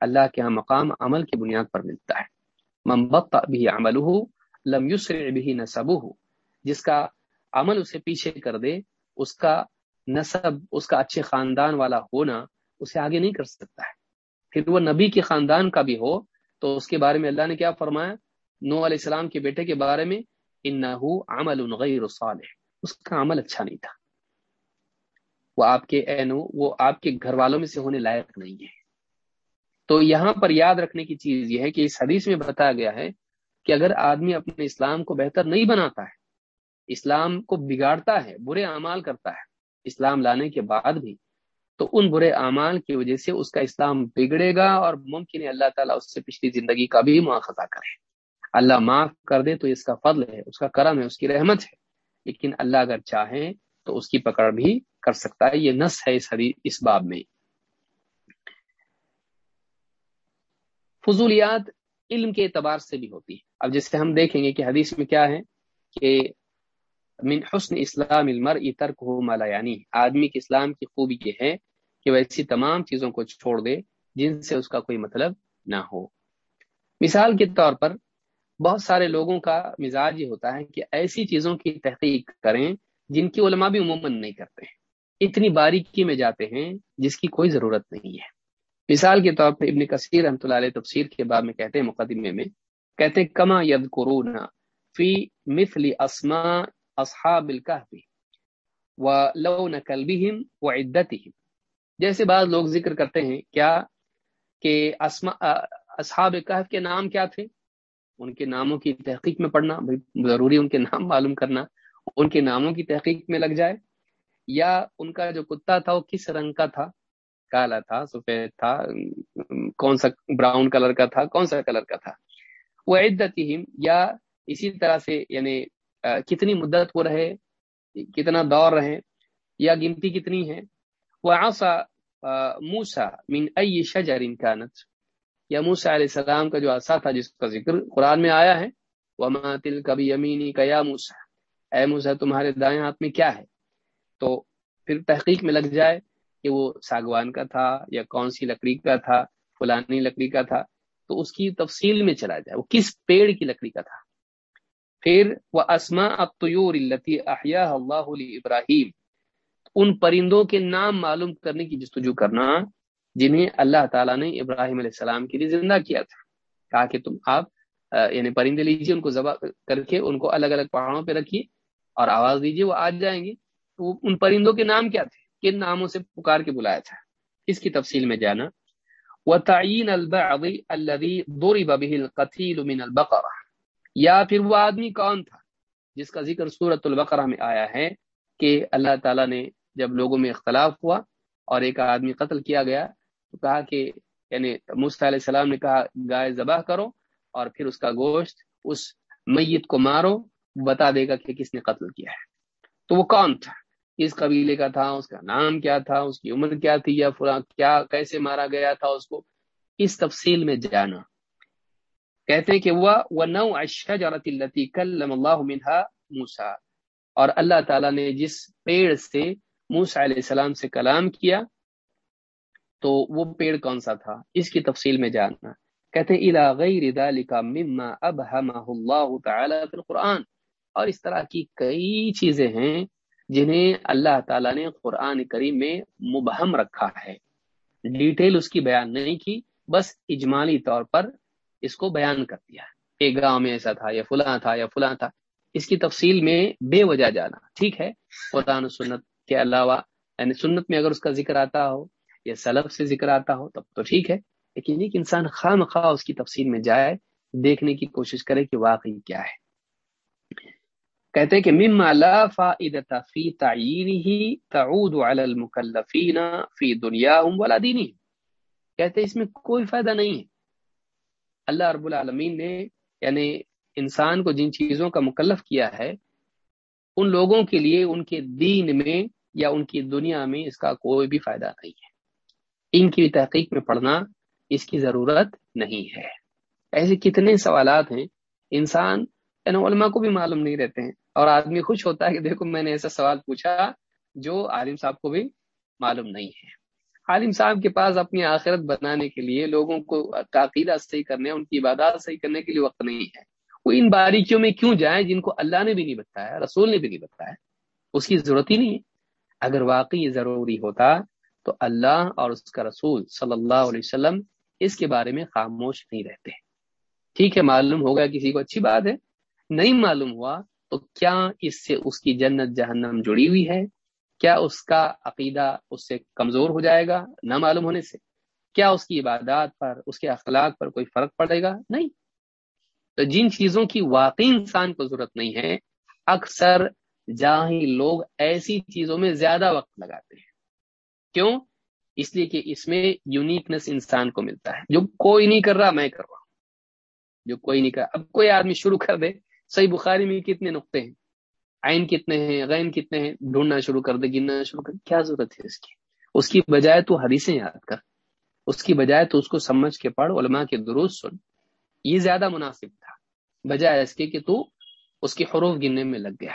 اللہ کے مقام عمل کی بنیاد پر ملتا ہے۔ ممبت بھی عمل ہو لم یسر بھی نصب ہو جس کا عمل اسے پیچھے کر دے، اس کا نصب اس کا اچھے خاندان والا ہونا اسے آگے نہیں کر سکتا ہے۔ پھر وہ نبی کے خاندان کا بھی ہو تو اس کے بارے میں اللہ نے کیا فرمایا؟ نو علیہ السلام کے بیٹے کے بارے میں، انہو عمل غیر صالح۔ اس کا عمل اچھا نہیں تھا۔ وہ آپ کے اینو وہ آپ کے گھر والوں میں سے ہونے لائق نہیں ہے۔ تو یہاں پر یاد رکھنے کی چیز یہ ہے کہ اس حدیث میں بتایا گیا ہے کہ اگر آدمی اپنے اسلام کو بہتر نہیں بناتا ہے، اسلام کو بگاڑتا ہے، برے اعمال کرتا ہے اسلام لانے کے بعد بھی تو ان برے اعمال کی وجہ سے اس کا اسلام بگڑے گا اور ممکن ہے اللہ تعالیٰ اس سے پچھلی زندگی کا بھی مواخذہ کرے۔ اللہ معاف کر دے تو اس کا فضل ہے، اس کا کرم ہے، اس کی رحمت ہے۔ لیکن اللہ اگر چاہیں تو اس کی پکڑ بھی کر سکتا ہے۔ یہ نس ہے اس حدیث اس باب میں۔ فضولیات علم کے اعتبار سے بھی ہوتی ہے۔ اب جیسے ہم دیکھیں گے کہ حدیث میں کیا ہے کہ من حسن اسلام ترک ہو مالا یعنی آدمی کے اسلام کی خوبی یہ ہے کہ وہ ایسی تمام چیزوں کو چھوڑ دے جن سے اس کا کوئی مطلب نہ ہو۔ مثال کے طور پر بہت سارے لوگوں کا مزاج یہ ہوتا ہے کہ ایسی چیزوں کی تحقیق کریں جن کی علماء بھی عموماً نہیں کرتے ہیں۔ اتنی باریکی میں جاتے ہیں جس کی کوئی ضرورت نہیں ہے۔ مثال کے طور پر ابن کثیر رحمۃ اللہ علیہ تفسیر کے بعد میں کہتے ہیں، مقدمے میں کہتے کما ید فی مثل اسما اصحاب الکحف و لون کلبہم و عدتہم جیسے بعض لوگ ذکر کرتے ہیں، کیا کہ اصحاب کہف کے نام کیا تھے؟ ان کے ناموں کی تحقیق میں پڑھنا ضروری ان کے نام معلوم کرنا، ان کے ناموں کی تحقیق میں لگ جائے۔ یا ان کا جو کتا تھا، وہ کس رنگ کا تھا؟ کالا تھا، سفید تھا، کون سا براؤن کلر کا تھا، کون سا کلر کا تھا؟ وہ عدت یا اسی طرح سے یعنی کتنی مدت وہ رہے، کتنا دور رہے، یا گنتی کتنی ہے وہ آسا موسا من ائی شجر انکانت یا موسا علیہ السلام کا جو آسا تھا، جس کا ذکر قرآن میں آیا ہے وہ ماتل کبھی امینی کا یا موسا اے موسا تمہارے دائیں ہاتھ میں کیا ہے؟ تو پھر تحقیق میں لگ جائے کہ وہ ساگوان کا تھا، یا کون سی لکڑی کا تھا، فلانی لکڑی کا تھا۔ تو اس کی تفصیل میں چلا جائے، وہ کس پیڑ کی لکڑی کا تھا؟ پھر وہ اسما ابتور التی اللہ ابراہیم۔ ان پرندوں کے نام معلوم کرنے کی جستجو کرنا جنہیں اللہ تعالیٰ نے ابراہیم علیہ السلام کے لیے زندہ کیا تھا۔ کہا کہ تم آپ یعنی پرندے لیجیے ان کو ذبح کر کے ان کو الگ الگ پہاڑوں پہ رکھیے اور آواز دیجیے وہ آج جائیں گے۔ تو ان پرندوں کے نام کیا تھے؟ کن ناموں سے پکار کے بلایا تھا؟ اس کی تفصیل میں جانا۔ وہ تعین البقرہ یا پھر وہ آدمی کون تھا جس کا ذکر صورت البقرہ میں آیا ہے کہ اللہ تعالیٰ نے جب لوگوں میں اختلاف ہوا اور ایک آدمی قتل کیا گیا تو کہا کہ یعنی مست علیہ السلام نے کہا، گائے ذبح کرو اور پھر اس کا گوشت، اس میت کو مارو بتا دے گا کہ کس نے قتل کیا ہے۔ تو وہ کون تھا؟ کس قبیلے کا تھا، اس کا نام کیا تھا، اس کی عمر کیا تھی یا فلاں، کیا، کیسے مارا گیا تھا اس کو؟ اس تفصیل میں جانا۔ کہتے کہ وہ کلم اللہ منہا موسا اور اللہ تعالیٰ نے جس پیڑ سے موسا علیہ السلام سے کلام کیا، تو وہ پیڑ کون سا تھا؟ اس کی تفصیل میں جاننا۔ کہتے الا غیر ذلك مما ابهمه الله تعالی فی القرآن۔ اور اس طرح کی کئی چیزیں ہیں جنہیں اللہ تعالیٰ نے قرآن کریم میں مبہم رکھا ہے۔ ڈیٹیل اس کی بیان نہیں کی، بس اجمالی طور پر اس کو بیان کر دیا ایک گاؤں میں ایسا تھا یا فلاں تھا یا فلاں تھا۔ اس کی تفصیل میں بے وجہ جانا، ٹھیک ہے؟ قرآن سنت کے علاوہ یعنی سنت میں اگر اس کا ذکر آتا ہو یا سلب سے ذکر آتا ہو، تب تو ٹھیک ہے۔ لیکن ایک انسان خواہ مخواہ اس کی تفصیل میں جائے، دیکھنے کی کوشش کرے کہ واقعی کیا ہے۔ کہتے کہ مما لا فائدہ فی تعینہ تعود علی المکلفین فی دنیاہم ولا دینہم۔ کہتے اس میں کوئی فائدہ نہیں ہے۔ اللہ رب العالمین نے یعنی انسان کو جن چیزوں کا مکلف کیا ہے، ان لوگوں کے لیے ان کے دین میں یا ان کی دنیا میں اس کا کوئی بھی فائدہ نہیں ہے۔ ان کی تحقیق میں پڑھنا اس کی ضرورت نہیں ہے۔ ایسے کتنے سوالات ہیں، انسان یعنی علماء کو بھی معلوم نہیں رہتے ہیں۔ اور آدمی خوش ہوتا ہے کہ دیکھو میں نے ایسا سوال پوچھا جو عالم صاحب کو بھی معلوم نہیں ہے۔ عالم صاحب کے پاس اپنی آخرت بنانے کے لیے، لوگوں کو عقیدہ صحیح کرنے، ان کی عبادات صحیح کرنے کے لیے وقت نہیں ہے۔ وہ ان باریکیوں میں کیوں جائیں جن کو اللہ نے بھی نہیں بتایا، رسول نے بھی نہیں بتایا؟ اس کی ضرورت ہی نہیں ہے۔ اگر واقعی ضروری ہوتا تو اللہ اور اس کا رسول صلی اللہ علیہ وسلم اس کے بارے میں خاموش نہیں رہتے۔ ٹھیک ہے، معلوم ہوگا کسی کو اچھی بات ہے۔ نہیں معلوم ہوا تو کیا اس سے اس کی جنت جہنم جڑی ہوئی ہے؟ کیا اس کا عقیدہ اس سے کمزور ہو جائے گا نہ معلوم ہونے سے؟ کیا اس کی عبادات پر، اس کے اخلاق پر کوئی فرق پڑے گا؟ نہیں۔ تو جن چیزوں کی واقعی انسان کو ضرورت نہیں ہے، اکثر جاہی لوگ ایسی چیزوں میں زیادہ وقت لگاتے ہیں۔ کیوں؟ اس لیے کہ اس میں یونیکنس انسان کو ملتا ہے۔ جو کوئی نہیں کر رہا، میں کر رہا ہوں۔ جو کوئی نہیں کر، اب کوئی آدمی شروع کر دے۔ صحیح بخاری میں کتنے نقطے ہیں۔ عین کتنے ہیں، غین کتنے ہیں، ڈھونڈنا شروع کر دے، گننا شروع کر کیا ضرورت ہے اس کی؟ اس کی بجائے تو حدیثیں یاد کر۔ اس کی بجائے تو اس کو سمجھ کے پڑھ، علماء کے درست سن۔ یہ زیادہ مناسب تھا۔ بجائے اس کے کہ تو اس کی حروف گننے میں لگ گیا۔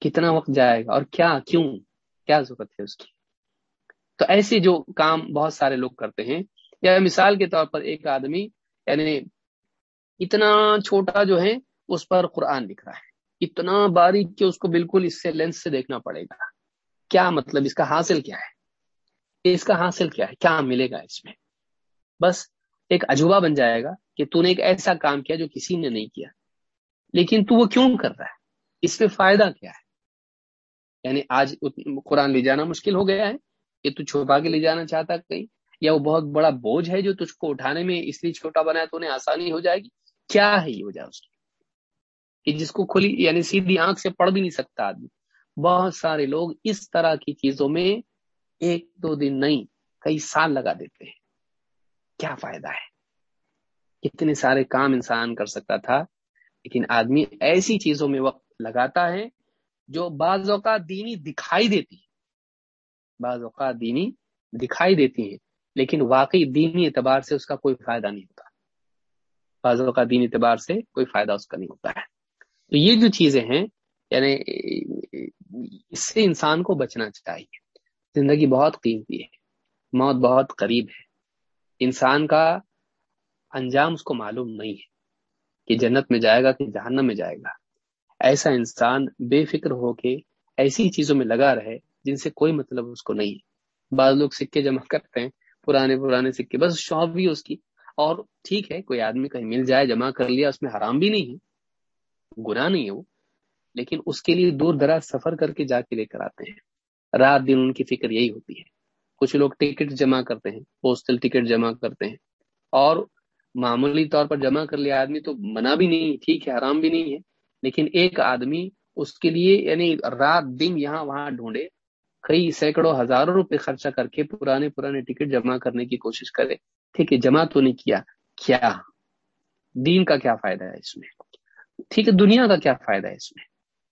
کتنا وقت جائے گا اور کیا، کیوں؟ کیا ضرورت ہے اس کی؟ تو ایسے جو کام بہت سارے لوگ کرتے ہیں، یا مثال کے طور پر ایک آدمی یعنی اتنا چھوٹا جو ہے، اس پر قرآن لکھ رہا ہے۔ اتنا باریک کہ اس کو بالکل اس سے لینس سے دیکھنا پڑے گا۔ کیا مطلب؟ اس کا حاصل کیا ہے؟ اس کا حاصل کیا ہے؟ کیا ملے گا اس میں؟ بس ایک عجوبہ بن جائے گا کہ تو نے ایک ایسا کام کیا جو کسی نے نہیں کیا۔ لیکن تو وہ کیوں کر رہا ہے؟ اس میں فائدہ کیا ہے؟ یعنی آج قرآن لے جانا مشکل ہو گیا ہے۔ کہ تو چھپا کے لے جانا چاہتا کہیں۔ یا وہ بہت بڑا بوجھ ہے جو تجھ کو اٹھانے میں اس لیے چھوٹا بنا ہے تو انہیں آسانی ہو جائے گی؟ کیا ہے یہ وجہ اس کی؟ کہ جس کو کھلی یعنی سیدھی آنکھ سے پڑھ بھی نہیں سکتا آدمی۔ بہت سارے لوگ اس طرح کی چیزوں میں ایک دو دن نہیں، کئی سال لگا دیتے ہیں۔ کیا فائدہ ہے؟ کتنے سارے کام انسان کر سکتا تھا، لیکن آدمی ایسی چیزوں میں وقت لگاتا ہے جو بعض اوقات دینی دکھائی دیتی بعض اوقات دینی دکھائی دیتی ہیں، لیکن واقعی دینی اعتبار سے اس کا کوئی فائدہ نہیں ہوتا۔ بعض اوقات دینی اعتبار سے کوئی فائدہ اس کا نہیں ہوتا ہے۔ تو یہ جو چیزیں ہیں یعنی اس سے انسان کو بچنا چاہیے۔ زندگی بہت قیمتی ہے، موت بہت قریب ہے۔ انسان کا انجام اس کو معلوم نہیں ہے کہ جنت میں جائے گا کہ جہنم میں جائے گا۔ ایسا انسان بے فکر ہو کے ایسی چیزوں میں لگا رہے جن سے کوئی مطلب اس کو نہیں ہے۔ بعض لوگ سکے جمع کرتے ہیں، پرانے پرانے سکے، بس شوق بھی اس کی۔ اور ٹھیک ہے، کوئی آدمی کہیں مل جائے، جمع کر لیا، اس میں حرام بھی نہیں ہے۔ گناہ نہیں ہے وہ، لیکن اس کے لیے دور دراز سفر کر کے جا کے لے کر آتے ہیں۔ رات دن ان کی فکر یہی ہوتی ہے۔ کچھ لوگ ٹکٹ جمع کرتے ہیں، پوسٹل ٹکٹ جمع کرتے ہیں۔ اور معمولی طور پر جمع کر لیا آدمی تو منع بھی نہیں، ٹھیک ہے، حرام بھی نہیں ہے۔ لیکن ایک آدمی اس کے لیے یعنی رات دن یہاں وہاں ڈھونڈے، کئی سینکڑوں، ہزاروں روپے خرچہ کر کے پرانے پرانے ٹکٹ جمع کرنے کی کوشش کرے۔ ٹھیک ہے، جمع تو نہیں کیا کیا؟ دین کا کیا فائدہ ہے اس میں؟ ٹھیک ہے، دنیا کا کیا فائدہ ہے اس میں؟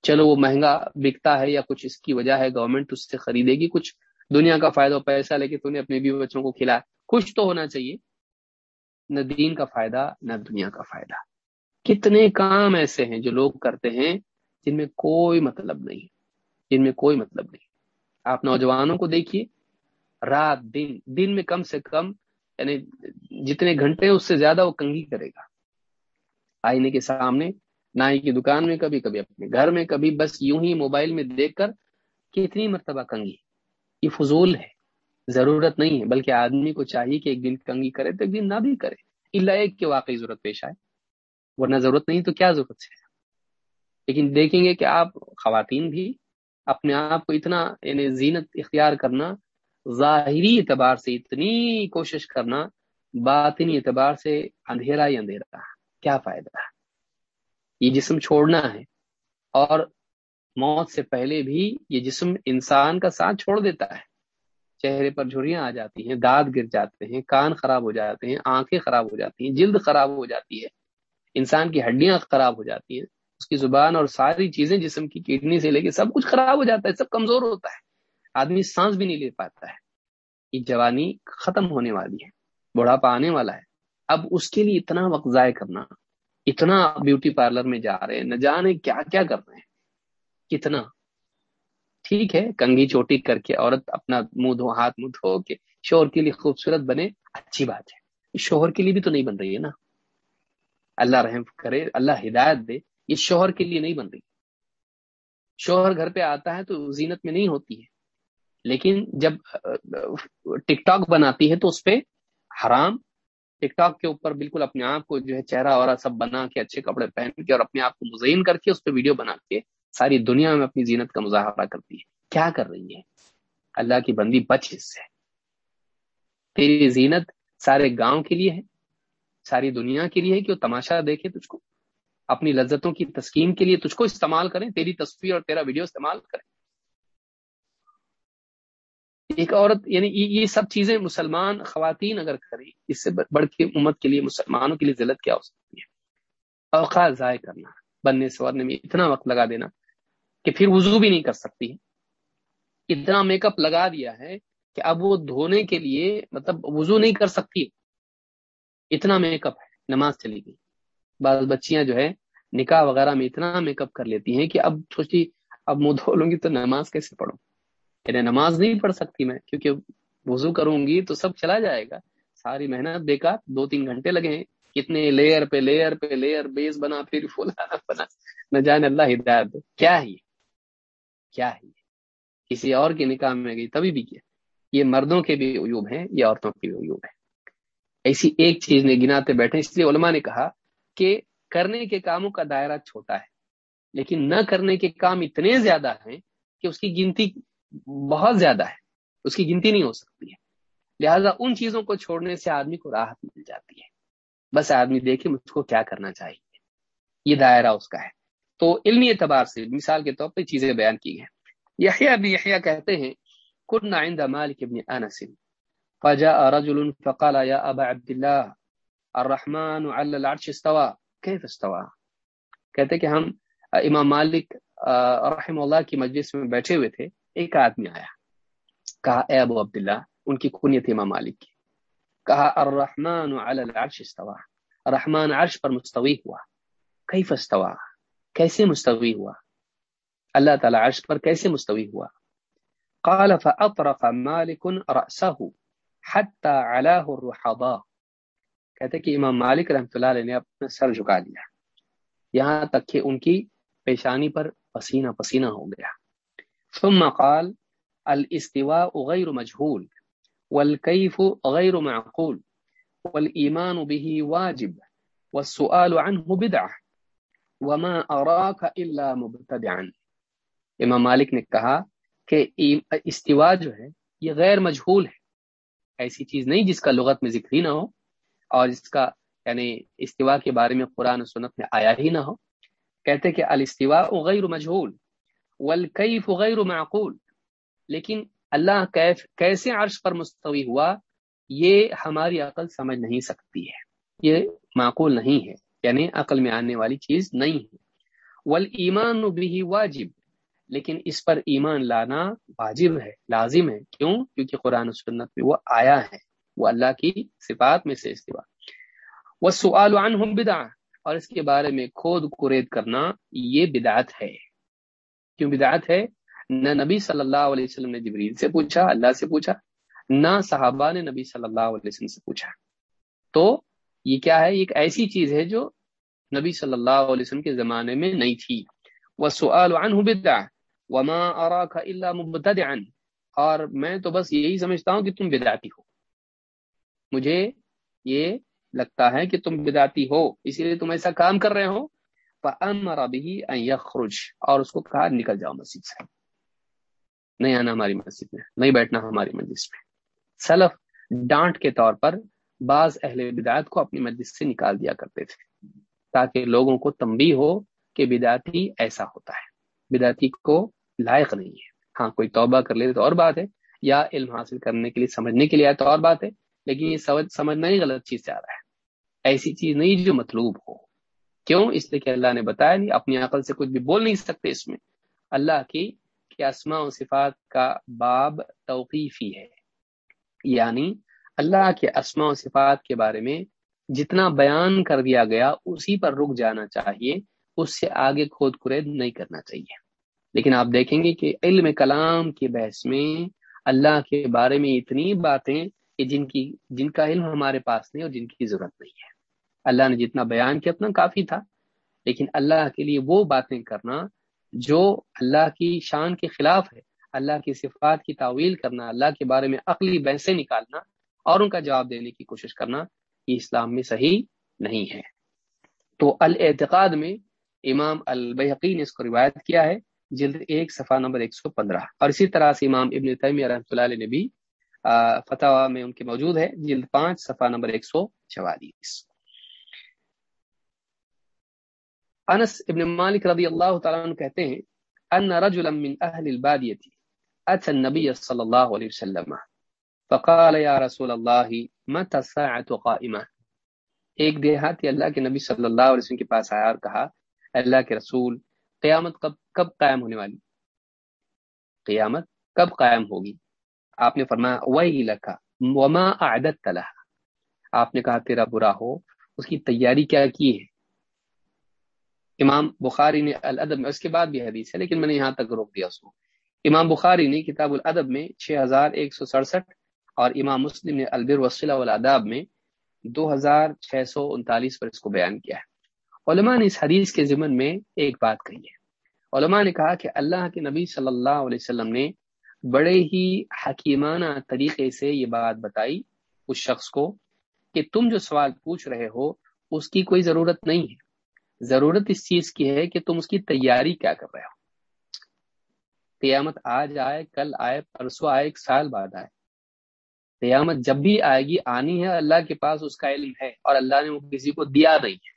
چلو، وہ مہنگا بکتا ہے یا کچھ اس کی وجہ ہے گورنمنٹ اس سے خریدے گی، کچھ دنیا کا فائدہ پیسہ لے کے تو نے اپنے بیوی بچوں کو کھلایا کچھ تو ہونا چاہیے۔ نہ دین کا فائدہ، نہ دنیا کا فائدہ۔ کتنے کام ایسے ہیں جو لوگ کرتے ہیں جن میں کوئی مطلب نہیں جن میں کوئی مطلب نہیں۔ آپ نوجوانوں کو دیکھیے، رات دن دن میں کم سے کم یعنی جتنے گھنٹے اس سے زیادہ وہ کنگھی کرے گا۔ آئینے کے سامنے نائی کی دکان میں کبھی کبھی، اپنے گھر میں کبھی، بس یوں ہی موبائل میں دیکھ کر کتنی مرتبہ کنگھی۔ یہ فضول ہے، ضرورت نہیں ہے، بلکہ آدمی کو چاہیے کہ ایک دن کنگھی کرے تو ایک دن نہ بھی کرے۔ اللہ ایک کے واقعی ضرورت پیش آئے، ورنہ ضرورت نہیں تو کیا ضرورت ہے؟ لیکن دیکھیں گے کہ آپ خواتین بھی اپنے آپ کو اتنا یعنی زینت اختیار کرنا، ظاہری اعتبار سے اتنی کوشش کرنا، باطنی اعتبار سے اندھیرا ہی اندھیرا۔ کیا فائدہ؟ ہے یہ جسم چھوڑنا ہے۔ اور موت سے پہلے بھی یہ جسم انسان کا ساتھ چھوڑ دیتا ہے۔ چہرے پر جھریاں آ جاتی ہیں، دانت گر جاتے ہیں، کان خراب ہو جاتے ہیں، آنکھیں خراب ہو جاتی ہیں، جلد خراب ہو جاتی ہے۔ انسان کی ہڈیاں خراب ہو جاتی ہیں۔ اس کی زبان اور ساری چیزیں جسم کی کڈنی سے لے کے سب کچھ خراب ہو جاتا ہے، سب کمزور ہوتا ہے۔ آدمی سانس بھی نہیں لے پاتا ہے۔ یہ جوانی ختم ہونے والی ہے، بڑھاپا آنے والا ہے۔ اب اس کے لیے اتنا وقت ضائع کرنا۔ اتنا بیوٹی پارلر میں جا رہے ہیں، نہ جانے کیا کیا کر رہے ہیں۔ کتنا۔ ٹھیک ہے، کنگھی چوٹی کر کے عورت اپنا منہ دھو، ہاتھ منہ دھو کے شوہر کے لیے خوبصورت بنے، اچھی بات ہے۔ شوہر کے لیے بھی تو نہیں بن رہی ہے نا۔ اللہ رحم کرے، اللہ ہدایت دے، یہ شوہر کے لیے نہیں بن رہی۔ شوہر گھر پہ آتا ہے تو زینت میں نہیں ہوتی ہے۔ لیکن جب، ٹک ٹاک بناتی ہے تو اس پہ حرام ٹک ٹاک کے اوپر بالکل اپنے آپ کو جو ہے چہرہ اور سب بنا کے اچھے کپڑے پہن کے اور اپنے آپ کو مزین کر کے اس پہ ویڈیو بنا کے ساری دنیا میں اپنی زینت کا مظاہرہ کرتی ہے۔ کیا کر رہی ہے؟ اللہ کی بندی بچ اس سے۔ تیری زینت سارے گاؤں کے لیے ہے، ساری دنیا کے لیے ہے کہ وہ تماشا دیکھے تجھ کو۔ اپنی لذتوں کی تسکین کے لیے تجھ کو استعمال کریں، تیری تصویر اور تیرا ویڈیو استعمال کریں۔ ایک عورت یعنی یہ سب چیزیں مسلمان خواتین اگر کریں، اس سے بڑھ کے امت کے لیے، مسلمانوں کے لیے ذلت کیا ہو سکتی ہے؟ اوقات ضائع کرنا، بننے سورنے میں اتنا وقت لگا دینا کہ پھر وضو بھی نہیں کر سکتی۔ اتنا میک اپ لگا دیا ہے کہ اب وہ دھونے کے لیے مطلب وضو نہیں کر سکتی۔ اتنا میک اپ ہے، نماز چلی گئی۔ بعض بچیاں جو ہے نکاح وغیرہ میں اتنا میک اپ کر لیتی ہیں کہ اب سوچتی، اب منہ دھو لوں گی تو نماز کیسے پڑھوں؟ یعنی نماز نہیں پڑھ سکتی میں، کیونکہ وضو کروں گی تو سب چلا جائے گا۔ ساری محنت بیکار، دو تین گھنٹے لگے ہیں کتنے لیئر پہ لیئر پہ لیئر بیس بنا، پھر فلانا بنا۔ نہ جانے اللہ ہدایت کیا ہے کیا ہے کسی اور کے نکاح میں گئی، تبھی بھی کیا۔ یہ مردوں کے بھی عیوب ہیں، یہ عورتوں کے بھی عیوب ہیں۔ ایسی ایک چیز نے گناتے بیٹھے، اس لیے علماء نے کہا کہ کرنے کے کاموں کا دائرہ چھوٹا ہے، لیکن نہ کرنے کے کام اتنے زیادہ ہیں کہ اس کی گنتی بہت زیادہ ہے۔ اس کی گنتی نہیں ہو سکتی ہے۔ لہٰذا ان چیزوں کو چھوڑنے سے آدمی کو راحت مل جاتی ہے۔ بس آدمی دیکھے مجھ کو کیا کرنا چاہیے۔ یہ دائرہ اس کا ہے۔ تو علمی اعتبار سے مثال کے طور پہ چیزیں بیان کی ہیں۔ یحییٰ بھی یحییٰ کہتے ہیں كنا عند مالك بن انس، فجاء رجل فقال يا ابا عبد الله الرحمن على العرش استوى كيف استوى؟ کہتے کہ ہم امام مالک رحم اللہ کی مجلس میں بیٹھے ہوئے تھے۔ ایک آدمی آیا، کہا، اے ابو عبداللہ، ان کی کنیت امام مالک کی۔ کہا، الرحمن علی العرش استوى رحمان عرش پر مستوی ہوا۔ کیف استوى کیسے مستوی ہوا؟ اللہ تعالی عرش پر کیسے مستوی ہوا؟ قال فاطرق مالك راسه حتى علاه الرحضاء. کہتے کہ امام مالک رحمۃ اللہ علیہ نے اپنا سر جھکا دیا یہاں تک کہ ان کی پیشانی پر پسینہ پسینہ ہو گیا۔ ثم قال، الاستواء غير مجهول والكيف غير معقول والإيمان به واجب والسؤال عنه بدعة وما أراك إلا مبتدعا۔ امام مالک نے کہا کہ استوا جو ہے، یہ غیر مجہول ہے۔ ایسی چیز نہیں جس کا لغت میں ذکر ہی نہ ہو اور جس کا یعنی استوا کے بارے میں قرآن و سنت میں آیا ہی نہ ہو۔ کہتے کہ الاستوا غیر مجہول والکیف غیر معقول. لیکن اللہ کیف کیسے عرش پر مستوی ہوا، یہ ہماری عقل سمجھ نہیں سکتی ہے۔ یہ معقول نہیں ہے یعنی عقل میں آنے والی چیز نہیں ہے۔ والایمان به واجب، لیکن اس پر ایمان لانا واجب ہے، لازم ہے۔ کیوں؟ کیونکہ قرآن و سنت میں وہ آیا ہے، وہ اللہ کی صفات میں سے استوا۔ وہ سوال بدا اور اس کے بارے میں کھود کرید کرنا یہ بدعت ہے۔ کیوں بدعت ہے؟ نہ نبی صلی اللہ علیہ وسلم نے جبریل سے پوچھا، اللہ سے پوچھا، نہ صحابہ نے نبی صلی اللہ علیہ وسلم سے پوچھا۔ تو یہ کیا ہے؟ ایک ایسی چیز ہے جو نبی صلی اللہ علیہ وسلم کے زمانے میں نہیں تھی۔ وہ سوال وما الا مبتدعا۔ اور میں تو بس یہی سمجھتا ہوں کہ تم بدعتی ہو۔ مجھے یہ لگتا ہے کہ تم بدعتی ہو، اسی لیے تم ایسا کام کر رہے ہو۔ فامر به ان يخرج۔ اور اس کو کہا، نکل جاؤ مسجد سے۔ نہیں آنا ہماری مسجد میں، نہیں بیٹھنا ہماری مجلس میں۔ سلف ڈانٹ کے طور پر بعض اہل بدعت کو اپنی مجلس سے نکال دیا کرتے تھے، تاکہ لوگوں کو تنبیہ ہو کہ بدعتی ایسا ہوتا ہے۔ بدعتی کو لائق نہیں ہے۔ ہاں کوئی توبہ کر لے تو اور بات ہے، یا علم حاصل کرنے کے لیے، سمجھنے کے لیے آئے تو اور بات ہے، لیکن یہ سمجھ سمجھنا ہی غلط چیز سے آ رہا ہے۔ ایسی چیز نہیں جو مطلوب ہو۔ کیوں؟ اس لیے کہ اللہ نے بتایا نہیں، اپنی عقل سے کچھ بھی بول نہیں سکتے اس میں۔ اللہ کی کہ اسماء و صفات کا باب توقیفی ہے۔ یعنی اللہ کے اسماء و صفات کے بارے میں جتنا بیان کر دیا گیا، اسی پر رک جانا چاہیے۔ اس سے آگے کھود کرید نہیں کرنا چاہیے۔ لیکن آپ دیکھیں گے کہ علم کلام کی بحث میں اللہ کے بارے میں اتنی باتیں کہ جن کی، جن کا علم ہمارے پاس نہیں اور جن کی ضرورت نہیں ہے۔ اللہ نے جتنا بیان کیا اتنا کافی تھا۔ لیکن اللہ کے لیے وہ باتیں کرنا جو اللہ کی شان کے خلاف ہے، اللہ کی صفات کی تعویل کرنا، اللہ کے بارے میں عقلی بحثیں نکالنا اور ان کا جواب دینے کی کوشش کرنا، یہ اسلام میں صحیح نہیں ہے۔ تو الاعتقاد میں امام البحقی نے اس کو روایت کیا ہے، جلد ایک، صفحہ نمبر ایک سو پندرہ۔ اور اسی طرح سے امام ابن تیمیہ رحمۃ اللہ علیہ نے بھی فتح میں ان کے موجود ہے، جلد پانچ، صفحہ نمبر ایک سو چوالیس۔ انس ابن مالک رضی اللہ تعالیٰ عنہ کہتے ہیں، ان رجلا من اہل البادیتی اتى النبي صلی اللہ علیہ وسلم فقال یا رسول اللہ، متى الساعة قائمة ایک دیہاتی اللہ کے نبی صلی اللہ علیہ وسلم کے پاس آیا اور کہا، اللہ کے رسول، قیامت کب کب قائم ہونے والی؟ قیامت کب قائم ہوگی؟ آپ نے فرمایا وہی لکھا وما اعددت لها آپ نے کہا، تیرا برا ہو، اس کی تیاری کیا کی ہے؟ امام بخاری نے الادب میں، اس کے بعد بھی حدیث ہے، لیکن میں نے یہاں تک روک دیا اس کو۔ امام بخاری نے کتاب الادب میں چھ ہزار ایک سو سڑسٹھ اور امام مسلم نے البر وسلہ والاداب میں دو ہزار چھ سو انتالیس پر اس کو بیان کیا ہے۔ علماء نے اس حدیث کے ضمن میں ایک بات کہی ہے۔ علماء نے کہا کہ اللہ کے نبی صلی اللہ علیہ وسلم نے بڑے ہی حکیمانہ طریقے سے یہ بات بتائی اس شخص کو کہ تم جو سوال پوچھ رہے ہو، اس کی کوئی ضرورت نہیں ہے۔ ضرورت اس چیز کی ہے کہ تم اس کی تیاری کیا کر رہے ہو۔ قیامت آج آئے، کل آئے، پرسوں آئے، ایک سال بعد آئے۔ قیامت جب بھی آئے گی، آنی ہے، اللہ کے پاس اس کا علم ہے اور اللہ نے وہ کسی کو دیا نہیں ہے۔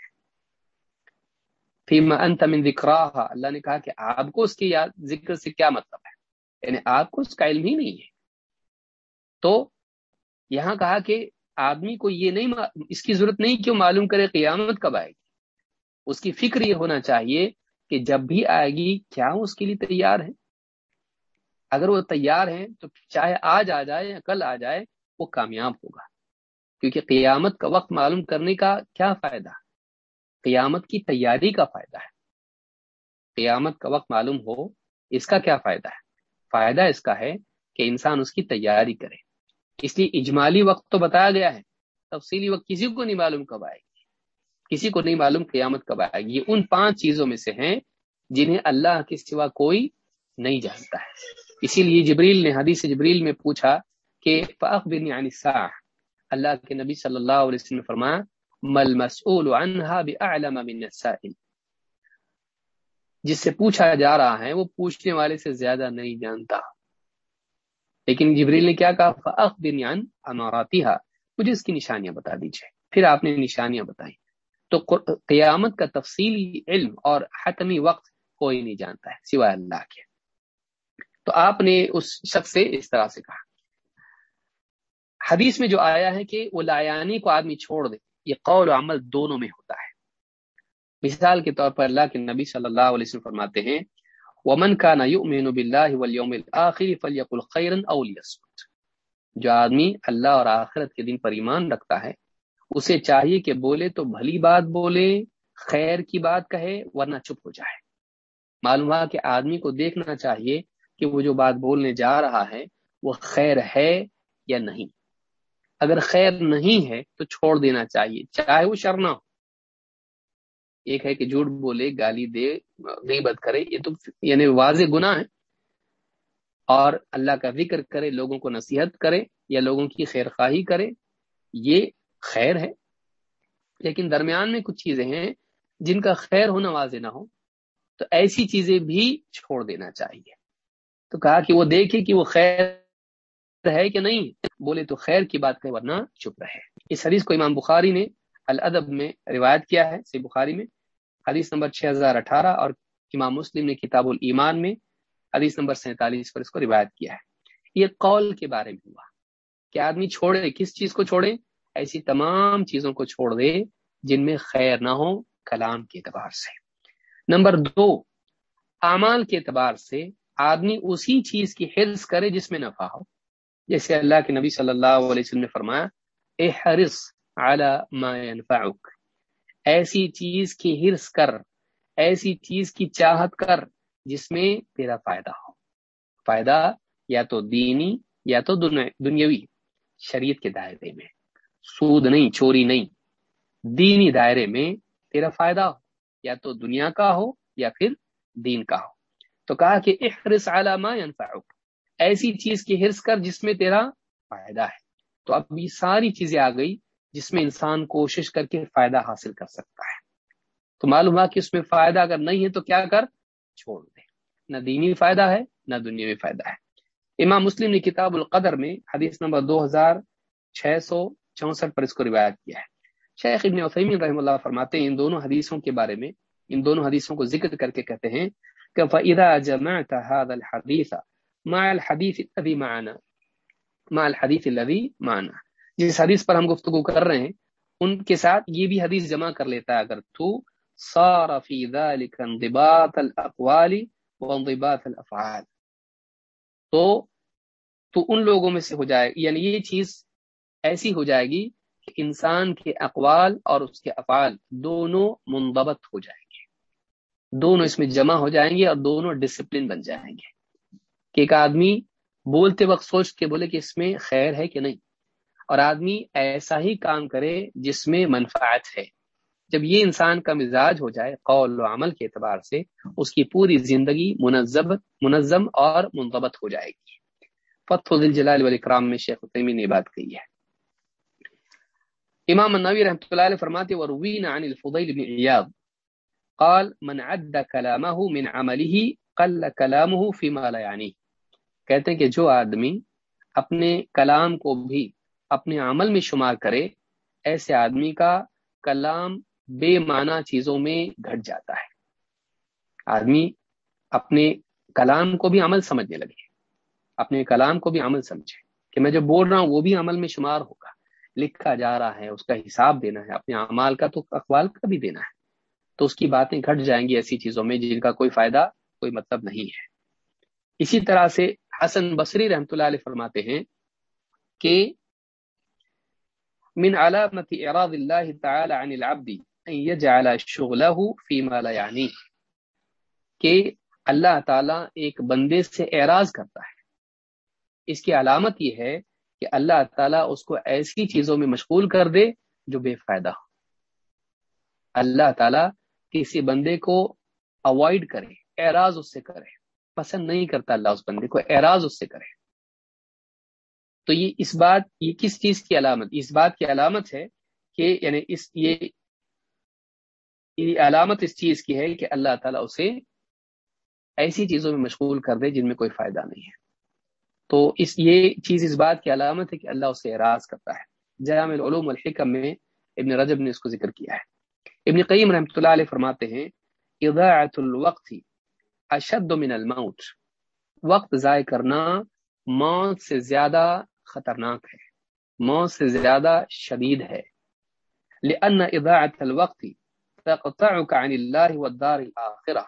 انت من ذکراہا، اللہ نے کہا کہ آپ کو اس کی یاد، ذکر سے کیا مطلب ہے؟ یعنی آپ کو اس کا علم ہی نہیں ہے۔ تو یہاں کہا کہ آدمی کو یہ نہیں اس کی ضرورت نہیں کہ وہ معلوم کرے قیامت کب آئے گی؟ اس کی فکر یہ ہونا چاہیے کہ جب بھی آئے گی، کیا اس کے لیے تیار ہے؟ اگر وہ تیار ہیں، تو چاہے آج آ جائے یا کل آ جائے، وہ کامیاب ہوگا۔ کیونکہ قیامت کا وقت معلوم کرنے کا کیا فائدہ؟ قیامت کی تیاری کا فائدہ ہے۔ قیامت کا وقت معلوم ہو، اس کا کیا فائدہ ہے؟ فائدہ اس کا ہے کہ انسان اس کی تیاری کرے۔ اس لیے اجمالی وقت تو بتایا گیا ہے، تفصیلی وقت کسی کو نہیں معلوم کب آئے گی۔ کسی کو نہیں معلوم قیامت کب آئے گی۔ یہ ان پانچ چیزوں میں سے ہیں جنہیں اللہ کے سوا کوئی نہیں جانتا ہے۔ اسی لیے جبریل نے حدیث جبریل میں پوچھا کہ فاق بن اللہ کے نبی صلی اللہ علیہ وسلم نے فرمایا مل مسول من السائل۔ جس سے پوچھا جا رہا ہے، وہ پوچھنے والے سے زیادہ نہیں جانتا۔ لیکن جبریل نے کیا کہا؟ فاق بن اماراتی مجھے اس کی نشانیاں بتا دیجیے پھر آپ نے نشانیاں بتائی تو قیامت کا تفصیلی علم اور حتمی وقت کوئی نہیں جانتا ہے، سوائے اللہ کے۔ تو آپ نے اس شخص سے اس طرح سے کہا۔ حدیث میں جو آیا ہے کہ وہ لایانی کو آدمی چھوڑ دے، یہ قول و عمل دونوں میں ہوتا ہے۔ مثال کے طور پر اللہ کے نبی صلی اللہ علیہ وسلم فرماتے ہیں، ومن کا نہ باللہ والیوم الآخر فلیقل خیرا او جو آدمی اللہ اور آخرت کے دن پر ایمان رکھتا ہے اسے چاہیے کہ بولے تو بھلی بات بولے، خیر کی بات کہے، ورنہ چپ ہو جائے۔ معلوم ہوا کہ آدمی کو دیکھنا چاہیے کہ وہ جو بات بولنے جا رہا ہے، وہ خیر ہے یا نہیں۔ اگر خیر نہیں ہے تو چھوڑ دینا چاہیے، چاہے وہ شرنا ہو۔ ایک ہے کہ جھوٹ بولے، گالی دے، غیبت کرے، یہ تو یعنی واضح گناہ ہے۔ اور اللہ کا ذکر کرے، لوگوں کو نصیحت کرے یا لوگوں کی خیر خواہی کرے، یہ خیر ہے، لیکن درمیان میں کچھ چیزیں ہیں جن کا خیر ہونا واضح نہ ہو، تو ایسی چیزیں بھی چھوڑ دینا چاہیے۔ تو کہا کہ وہ دیکھے کہ وہ خیر ہے کہ نہیں، بولے تو خیر کی بات کہ ورنہ چپ رہے۔ اس حدیث کو امام بخاری نے الادب میں روایت کیا ہے سی بخاری میں۔ حدیث نمبر چھ ہزار اٹھارہ اور امام مسلم نے کتاب الایمان میں حدیث نمبر سینتالیس پر اس کو روایت کیا ہے۔ یہ قول کے بارے میں ہوا۔ کہ آدمی چھوڑے، کس چیز کو چھوڑے؟ ایسی تمام چیزوں کو چھوڑ دے جن میں خیر نہ ہو کلام کے اعتبار سے۔ نمبر دو، اعمال کے اعتبار سے آدمی اسی چیز کی حرص کرے جس میں نفع ہو۔ جیسے اللہ کے نبی صلی اللہ علیہ وسلم نے فرمایا اے حرص ما ينفعك ایسی چیز کی حرص کر، ایسی چیز کی چاہت کر جس میں تیرا فائدہ ہو۔ فائدہ یا تو دینی یا تو دنیاوی، شریعت کے دائرے میں۔ سود نہیں، چوری نہیں۔ دینی دائرے میں تیرا فائدہ ہو، یا تو دنیا کا ہو، یا پھر دین کا ہو۔ تو کہا کہ احرص ما ينفعك ایسی چیز کی حرص کر جس میں تیرا فائدہ ہے۔ تو اب یہ ساری چیزیں آ گئی جس میں انسان کوشش کر کے فائدہ حاصل کر سکتا ہے۔ تو معلوم ہوا کہ اس میں فائدہ اگر نہیں ہے تو کیا کر؟ چھوڑ دے۔ نہ دینی فائدہ ہے، نہ دنیا میں فائدہ ہے۔ امام مسلم نے کتاب القدر میں حدیث نمبر دو ہزار چھ سو چونسٹھ پر اس کو روایت کیا ہے۔ شیخ ابن وسیم رحم اللہ فرماتے ہیں، ان دونوں حدیثوں کے بارے میں، ان دونوں حدیثوں کو ذکر کر کے کہتے ہیں کہ فَإِذَا جَمَعْتَ هَذَا الْحَدِيثَ مَعَ الْحَدِيثِ الَّذِي مَعَنَا۔ مَعَ الْحَدِيثِ الَّذِي مَعَنَا۔ جس حدیث پر ہم گفتگو کر رہے ہیں، ان کے ساتھ یہ بھی حدیث جمع کر لیتا ہے۔ اگر تو صار فی ذلك انضباط الاقوال وانضباط الافعال تو تو ان لوگوں میں سے ہو جائے۔ یعنی یہ چیز ایسی ہو جائے گی کہ انسان کے اقوال اور اس کے افعال دونوں منضبط ہو جائیں گے۔ دونوں اس میں جمع ہو جائیں گے اور دونوں ڈسپلن بن جائیں گے۔ کہ ایک آدمی بولتے وقت سوچ کے بولے کہ اس میں خیر ہے کہ نہیں، اور آدمی ایسا ہی کام کرے جس میں منفعت ہے۔ جب یہ انسان کا مزاج ہو جائے قول و عمل کے اعتبار سے، اس کی پوری زندگی منظم منظم اور منضبط ہو جائے گی۔ فتح الجلال والاکرام میں شیخ تیمی نے بات کہی ہے۔ امام النوی رحمۃ اللہ علیہ فرماتے وروین عن الفضیل بن عیاض قال، من عد كلامه من عمله، قل كلامه فيما لا يعني کہتے ہیں کہ جو آدمی اپنے کلام کو بھی اپنے عمل میں شمار کرے، ایسے آدمی کا کلام بے معنی چیزوں میں گھٹ جاتا ہے۔ آدمی اپنے کلام کو بھی عمل سمجھنے لگے، اپنے کلام کو بھی عمل سمجھے کہ میں جو بول رہا ہوں وہ بھی عمل میں شمار ہوگا۔ لکھا جا رہا ہے، اس کا حساب دینا ہے، اپنے اعمال کا تو اقوال کا بھی دینا ہے۔ تو اس کی باتیں گھٹ جائیں گی ایسی چیزوں میں جن کا کوئی فائدہ، کوئی مطلب نہیں ہے۔ اسی طرح سے حسن بصری رحمۃ اللہ علیہ فرماتے ہیں کہ من علامت اعراض اللہ تعالی عن العبد ان يجعل شغله فيما لا يعنيه کہ اللہ تعالی ایک بندے سے اعراض کرتا ہے۔ اس کی علامت یہ ہے کہ اللہ تعالیٰ اس کو ایسی چیزوں میں مشغول کر دے جو بے فائدہ ہو اللہ تعالیٰ کسی بندے کو اوائڈ کرے، اعراض اس سے کرے۔ پسند نہیں کرتا اللہ اس بندے کو، اعراض اس سے کرے۔ تو یہ اس بات، یہ کس چیز کی علامت؟ اس بات کی علامت ہے کہ یعنی اس یہ علامت اس چیز کی ہے کہ اللہ تعالیٰ اسے ایسی چیزوں میں مشغول کر دے جن میں کوئی فائدہ نہیں ہے۔ تو اس یہ چیز اس بات کی علامت ہے کہ اللہ اسے اعراض کرتا ہے۔ جامع العلوم الحکم میں ابن رجب نے اس کو ذکر کیا ہے۔ ابن قیم رحمۃ اللہ علیہ فرماتے ہیں اضاعت الوقت اشد من الموت وقت ضائع کرنا موت سے زیادہ خطرناک ہے۔ موت سے زیادہ شدید ہے۔ لأن اضاعت الوقت تقطعك عن الله والدار الآخرة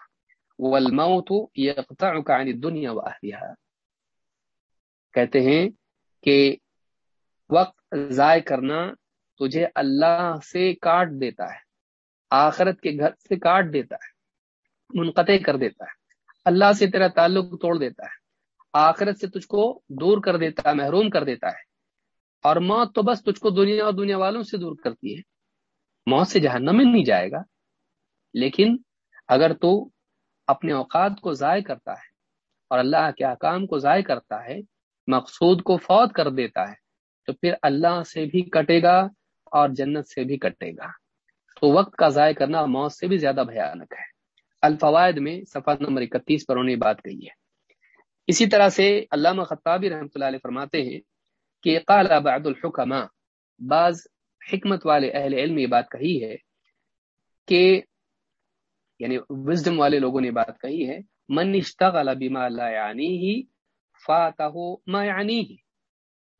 والموت يقطعك عن الدنيا وأهلها۔ کہتے ہیں کہ وقت ضائع کرنا تجھے اللہ سے کاٹ دیتا ہے، آخرت کے گھر سے کاٹ دیتا ہے، منقطع کر دیتا ہے، اللہ سے تیرا تعلق توڑ دیتا ہے، آخرت سے تجھ کو دور کر دیتا ہے محروم کر دیتا ہے، اور موت تو بس تجھ کو دنیا اور دنیا والوں سے دور کرتی ہے۔ موت سے جہنم میں نہیں جائے گا، لیکن اگر تو اپنے اوقات کو ضائع کرتا ہے اور اللہ کے احکام کو ضائع کرتا ہے مقصود کو فوت کر دیتا ہے، تو پھر اللہ سے بھی کٹے گا اور جنت سے بھی کٹے گا۔ تو وقت کا ضائع کرنا موت سے بھی زیادہ بھیانک ہے۔ الفوائد میں صفحہ نمبر اکتیس پر انہیں بات کہی ہے۔ اسی طرح سے علامہ خطابی رحمۃ اللہ علیہ فرماتے ہیں کہ قال بعد الحکمہ بعض حکمت والے اہل علم یہ بات کہی ہے کہ یعنی وزڈم والے لوگوں نے بات کہی ہے، من اشتغل بما لا یعنی فاتہ ما یعنی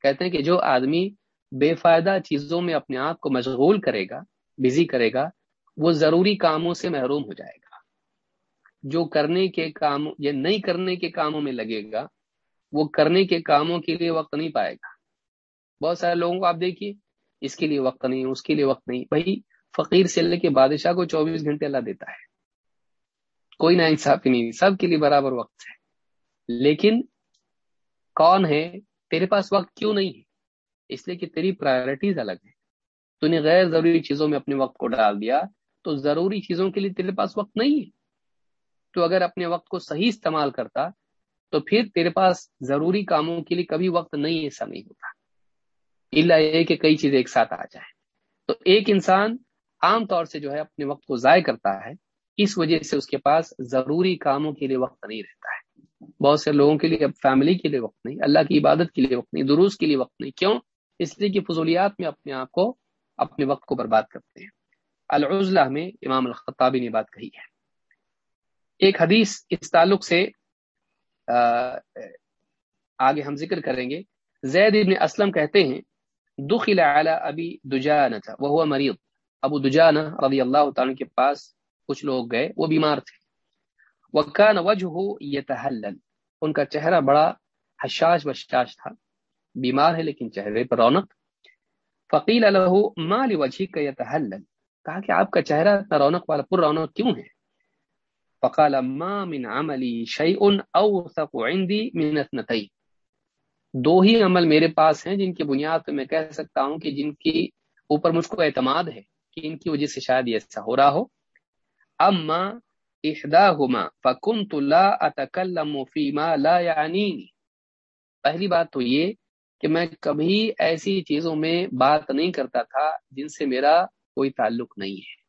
کہتے ہیں کہ جو آدمی بے فائدہ چیزوں میں اپنے آپ کو مشغول کرے گا بزی کرے گا، وہ ضروری کاموں سے محروم ہو جائے گا۔ جو کرنے کے کام، یا نہیں کرنے کے کاموں میں لگے گا، وہ کرنے کے کاموں کے لیے وقت نہیں پائے گا۔ بہت سارے لوگوں کو آپ دیکھیے، اس کے لیے وقت نہیں، اس کے لیے وقت نہیں۔ بھائی، فقیر سے اللہ کے بادشاہ کو چوبیس گھنٹے اللہ دیتا ہے۔ کوئی نہ انصافی نہیں، سب کے لیے برابر وقت ہے۔ لیکن کون ہے؟ تیرے پاس وقت کیوں نہیں ہے؟ اس لیے کہ تیری پرائرٹیز الگ ہیں۔ تو نے غیر ضروری چیزوں میں اپنے وقت کو ڈال دیا، تو ضروری چیزوں کے لیے تیرے پاس وقت نہیں ہے۔ تو اگر اپنے وقت کو صحیح استعمال کرتا، تو پھر تیرے پاس ضروری کاموں کے لیے کبھی وقت نہیں ایسا نہیں ہوتا۔ اللہ یہ کہ کئی چیزیں ایک ساتھ آ جائیں۔ تو ایک انسان عام طور سے جو ہے اپنے وقت کو ضائع کرتا ہے، اس وجہ سے اس کے پاس ضروری کاموں کے لیے وقت نہیں رہتا ہے۔ بہت سے لوگوں کے لیے اب فیملی کے لیے وقت نہیں، اللہ کی عبادت کے لیے وقت نہیں، دروس کے لیے وقت نہیں، کیوں؟ اس لیے کہ فضولیات میں اپنے آپ کو، اپنے وقت کو برباد کرتے ہیں۔ العزلہ میں امام الخطابی نے بات کہی ہے۔ ایک حدیث اس تعلق سے آگے ہم ذکر کریں گے۔ زید ابن اسلم کہتے ہیں، دخل علی ابی دجانہ وہ مریض ابو دجانہ رضی اللہ تعالیٰ کے پاس کچھ لوگ گئے، وہ بیمار تھے۔ وکان وجہ یتحلل۔ ان کا چہرہ بڑا حشاش بشاش تھا۔ بیمار ہے لیکن چہرے پر رونق۔ فقیل له ما لوجهك يتحلل کہا کہ آپ کا چہرہ اتنا رونق والا پر رونق کیوں ہے؟ فقال ما من عملی شیء اوثق عندي من اثنتين دو ہی عمل میرے پاس ہیں جن کی بنیاد پہ میں کہہ سکتا ہوں کہ جن کی اوپر مجھ کو اعتماد ہے کہ ان کی وجہ سے شاید یہ ایسا ہو رہا ہو۔ اما احداهما فكنت لا اتكلم فيما لا يعنيني پہلی بات تو یہ کہ میں کبھی ایسی چیزوں میں بات نہیں کرتا تھا جن سے میرا کوئی تعلق نہیں ہے۔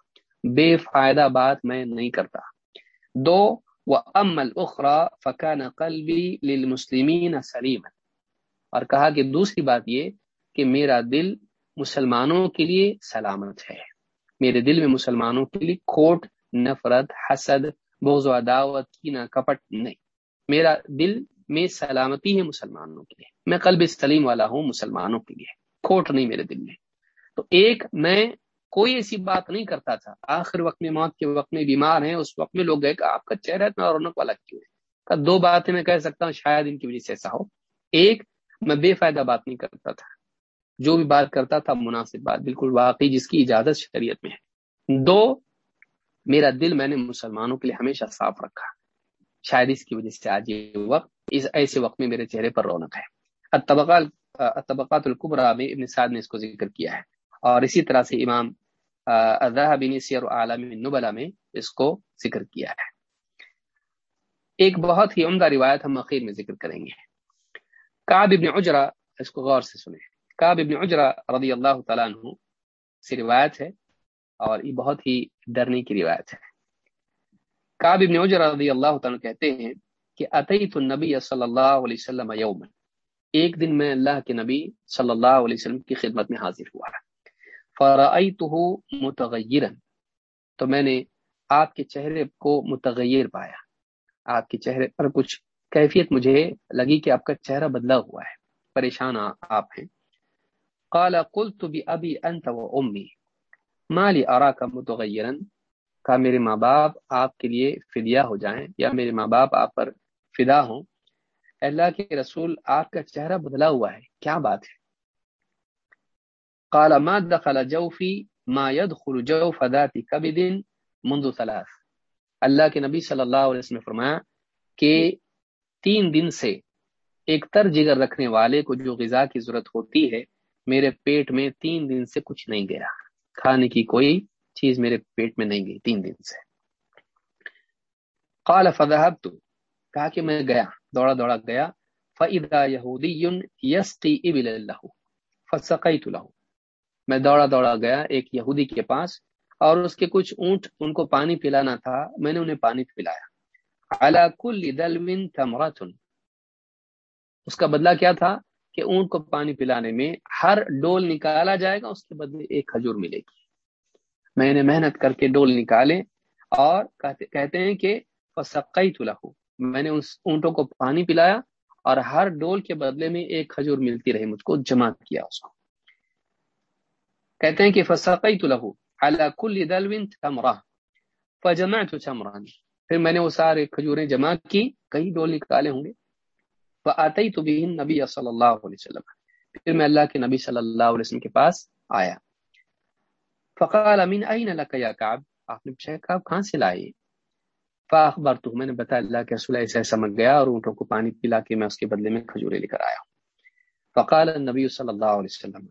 بے فائدہ بات میں نہیں کرتا۔ دو وہ امل اخرا فقان قلبی للمسلمین سلیم اور کہا کہ دوسری بات یہ کہ میرا دل مسلمانوں کے لیے سلامت ہے۔ میرے دل میں مسلمانوں کے لیے کھوٹ نفرت، حسد بوز و عداوت کی نہ کپٹ، نہیں۔ میرا دل میں سلامتی ہے مسلمانوں کے لیے۔ میں قلب سلیم والا ہوں مسلمانوں کے لیے۔ کھوٹ نہیں میرے دل میں۔ تو ایک میں کوئی ایسی بات نہیں کرتا تھا۔ آخر وقت میں، موت کے وقت میں بیمار ہیں، اس وقت میں لوگ گئے کہ آپ کا چہرہ اتنا رونق والا کیوں ہے؟ دو باتیں میں کہہ سکتا ہوں، شاید ان کی وجہ سے ایسا ہو۔ ایک، میں بے فائدہ بات نہیں کرتا تھا۔ جو بھی بات کرتا تھا، مناسب بات، بالکل واقعی جس کی اجازت شریعت میں ہے۔ دو میرا دل میں نے مسلمانوں کے لیے ہمیشہ صاف رکھا۔ شاید اس کی وجہ سے آج یہ وقت، اس ایسے وقت میں میرے چہرے پر رونق ہے۔ الطبقات القبرا میں ابن سعد نے اس کو ذکر کیا ہے۔ اور اسی طرح سے امام بن سیر عالم نبلا میں اس کو ذکر کیا ہے۔ ایک بہت ہی عمدہ روایت ہم اخیر میں ذکر کریں گے۔ کعب ابن عجرا اس کو غور سے سنیں۔ کعب ابن عجرا رضی اللہ تعالیٰ عنہ سے روایت ہے۔ اور یہ بہت ہی ڈرنے کی روایت ہے۔ کعب ابن عجرا رضی اللہ تعالیٰ کہتے ہیں کہ عطیت النبی صلی اللہ علیہ وسلم یوم ایک دن میں اللہ کے نبی صلی اللہ علیہ وسلم کی خدمت میں حاضر ہوا۔ فرأیتہ متغیرا تو میں نے آپ کے چہرے کو متغیر پایا۔ آپ کے چہرے پر کچھ کیفیت مجھے لگی کہ آپ کا چہرہ بدلا ہوا ہے۔ پریشان آپ ہیں۔ قال قلت بأبي انت وامي ما لي اراك متغيرا؟ کا میرے ماں باپ آپ کے لیے فدیہ ہو جائیں، یا میرے ماں باپ آپ پر فدا ہوں؟ اللہ کے رسول آپ کا چہرہ بدلا ہوا ہے، کیا بات ہے؟ قال ما دخل جوفی، ما يدخل جوف ذات كبد منذ ثلاث. اللہ کے نبی صلی اللہ علیہ وسلم نے فرمایا کہ تین دن سے ایک تر جگر رکھنے والے کو جو غذا کی ضرورت ہوتی ہے، میرے پیٹ میں تین دن سے کچھ نہیں گیا۔ کھانے کی کوئی چیز میرے پیٹ میں نہیں گئی تین دن سے۔ قال، فذهبت، کہا کہ میں گیا، دوڑا دوڑا گیا۔ فاذا يهودي يسقي ابل له، فسقيت له۔ میں دوڑا دوڑا گیا ایک یہودی کے پاس، اور اس کے کچھ اونٹ ان کو پانی پلانا تھا، میں نے انہیں پانی پلایا۔ على كل دلو تمره اس کا بدلہ کیا تھا؟ کہ اونٹ کو پانی پلانے میں ہر ڈول نکالا جائے گا، اس کے بدلے ایک کھجور ملے گی۔ میں نے محنت کر کے ڈول نکالے اور کہتے ہیں کہ لہو میں نے اس اونٹوں کو پانی پلایا اور ہر ڈول کے بدلے میں ایک کھجور ملتی رہی، مجھ کو جمع کیا اس کو۔ کہتے ہیں کہ فسقیت لہو على كل دلو تمرہ فجمعت تمران پھر میں نے وہ سارے کھجوریں جمع کی، کئی ڈول نکالے ہوں گے۔ فاتيت به النبي صلی اللہ علیہ وسلم۔ پھر میں اللہ کے نبی صلی اللہ علیہ وسلم کے پاس آیا۔ فقال من اين لك يا كعب؟ آپ نے پوچھا کعب، کہاں سے لائے فاخبرته میں نے بتایا، اللہ کے رسول ایسا ایسا مگ گیا اور اونٹوں کو پانی پلا کے میں اس کے بدلے میں کھجورے لے کر آیا ہوں۔ فقال النبي صلی اللہ علیہ وسلم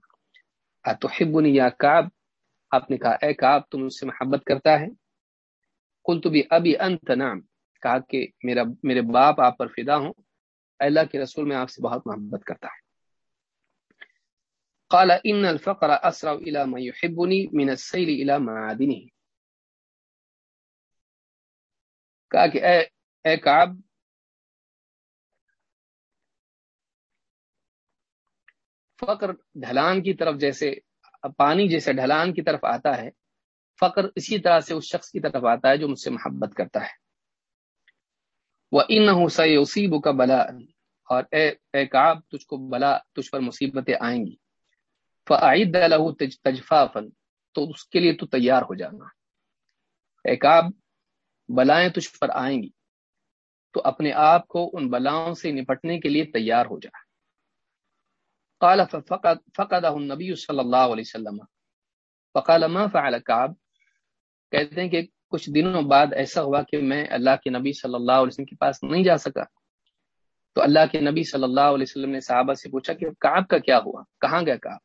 اتحبني يا كعب؟ آپ نے کہا، اے کعب، تم مجھ سے محبت کرتا ہے؟ قلت بھی ابھی انت نعم، کہا کہ میرا، میرے باپ آپ پر فدا ہوں۔ اللہ کے رسول میں آپ سے بہت محبت کرتا ہے۔ قال ان الفقر اسرع الى ما يحبني من السيل الى معادنه. کہا کہ، اے اے کعب، فقر ڈھلان کی طرف جیسے، پانی جیسے ڈھلان کی طرف آتا ہے، فقر اسی طرح سے اس شخص کی طرف آتا ہے جو مجھ سے محبت کرتا ہے۔ وہ ان حسیب کا بلا اور اے اے کعب تجھ کو بلا، تجھ پر مصیبتیں آئیں گی۔ فعید تجفافن تو اس کے لیے تو تیار ہو جانا۔ اے کعب، بلائیں تجھ پر آئیں گی۔ تو اپنے آپ کو ان بلاؤں سے نپٹنے کے لیے تیار ہو جا۔ قال فقد فقد النبی صلی اللہ علیہ وسلم۔ فقال ما فعل کعب کہتے ہیں کہ کچھ دنوں بعد ایسا ہوا کہ میں اللہ کے نبی صلی اللہ علیہ وسلم کے پاس نہیں جا سکا۔ تو اللہ کے نبی صلی اللہ علیہ وسلم نے صحابہ سے پوچھا کہ کعب کا کیا ہوا؟ کہاں گیا کعب؟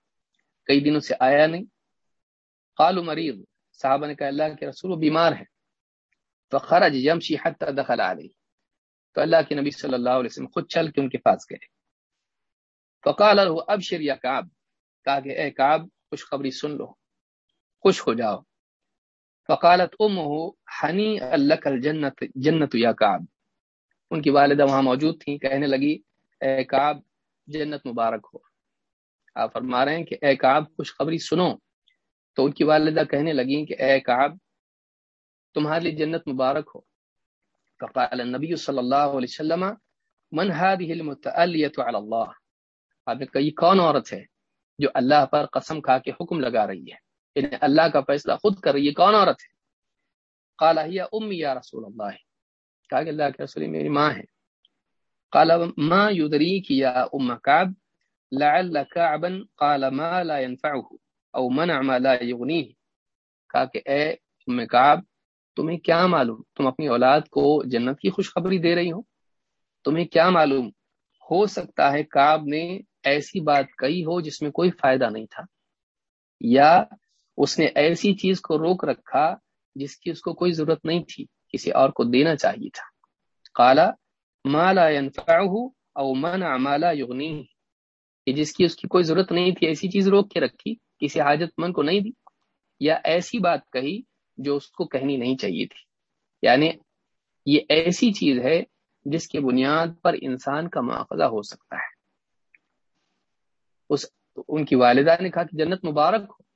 کئی دنوں سے آیا نہیں۔ قالو مریض صحابہ نے کہا، اللہ کے رسول بیمار ہے فخرج یمشی حتی دخل علیہ۔ تو اللہ کے نبی صلی اللہ علیہ وسلم خود چل کے ان کے پاس گئے۔ فقال له، ابشر یا کعب۔ کہا کہ، اے کعب، خوشخبری سن لو۔ خوش ہو جاؤ۔ فقالت امه حنی لك الجنت، جنت یا کعب۔ ان کی والدہ وہاں موجود تھیں، کہنے لگی، اے کعب، جنت مبارک ہو۔ آپ فرما رہے ہیں کہ اے کعب، خوشخبری سنو۔ تو ان کی والدہ کہنے لگی کہ اے کعب، تمہارے لیے جنت مبارک ہو۔ فقال النبی صلی اللہ علیہ وسلم، من هذه المتعلیت علی اللہ آپ نے کہی کون عورت ہے جو اللہ پر قسم کھا کے حکم لگا رہی ہے؟ یعنی اللہ کا فیصلہ خود کر رہی ہے کون عورت ہے؟ قال هي امی یا رسول اللہ کہا کہ اللہ کے رسول میری ماں ہے۔ قال ما يدريك يا ام كعب لعل كعبا قال ما لا ينفعه او منع ما لا يغنيه کہا کہ اے ام کعب، تمہیں کیا معلوم؟ تم اپنی اولاد کو جنت کی خوشخبری دے رہی ہو۔ تمہیں کیا معلوم؟ ہو سکتا ہے کعب نے ایسی بات کہی ہو جس میں کوئی فائدہ نہیں تھا۔ یا اس نے ایسی چیز کو روک رکھا جس کی اس کو کوئی ضرورت نہیں تھی۔ کسی اور کو دینا چاہیے تھا۔ کالا مالا او منع مالا یغنی کہ جس کی اس کی کوئی ضرورت نہیں تھی، ایسی چیز روک کے رکھی، کسی حاجت مند کو نہیں دی، یا ایسی بات کہی جو اس کو کہنی نہیں چاہیے تھی۔ یعنی یہ ایسی چیز ہے جس کی بنیاد پر انسان کا مواخذہ ہو سکتا ہے۔ اس، ان کی والدہ نے کہا کہ جنت مبارک ہو۔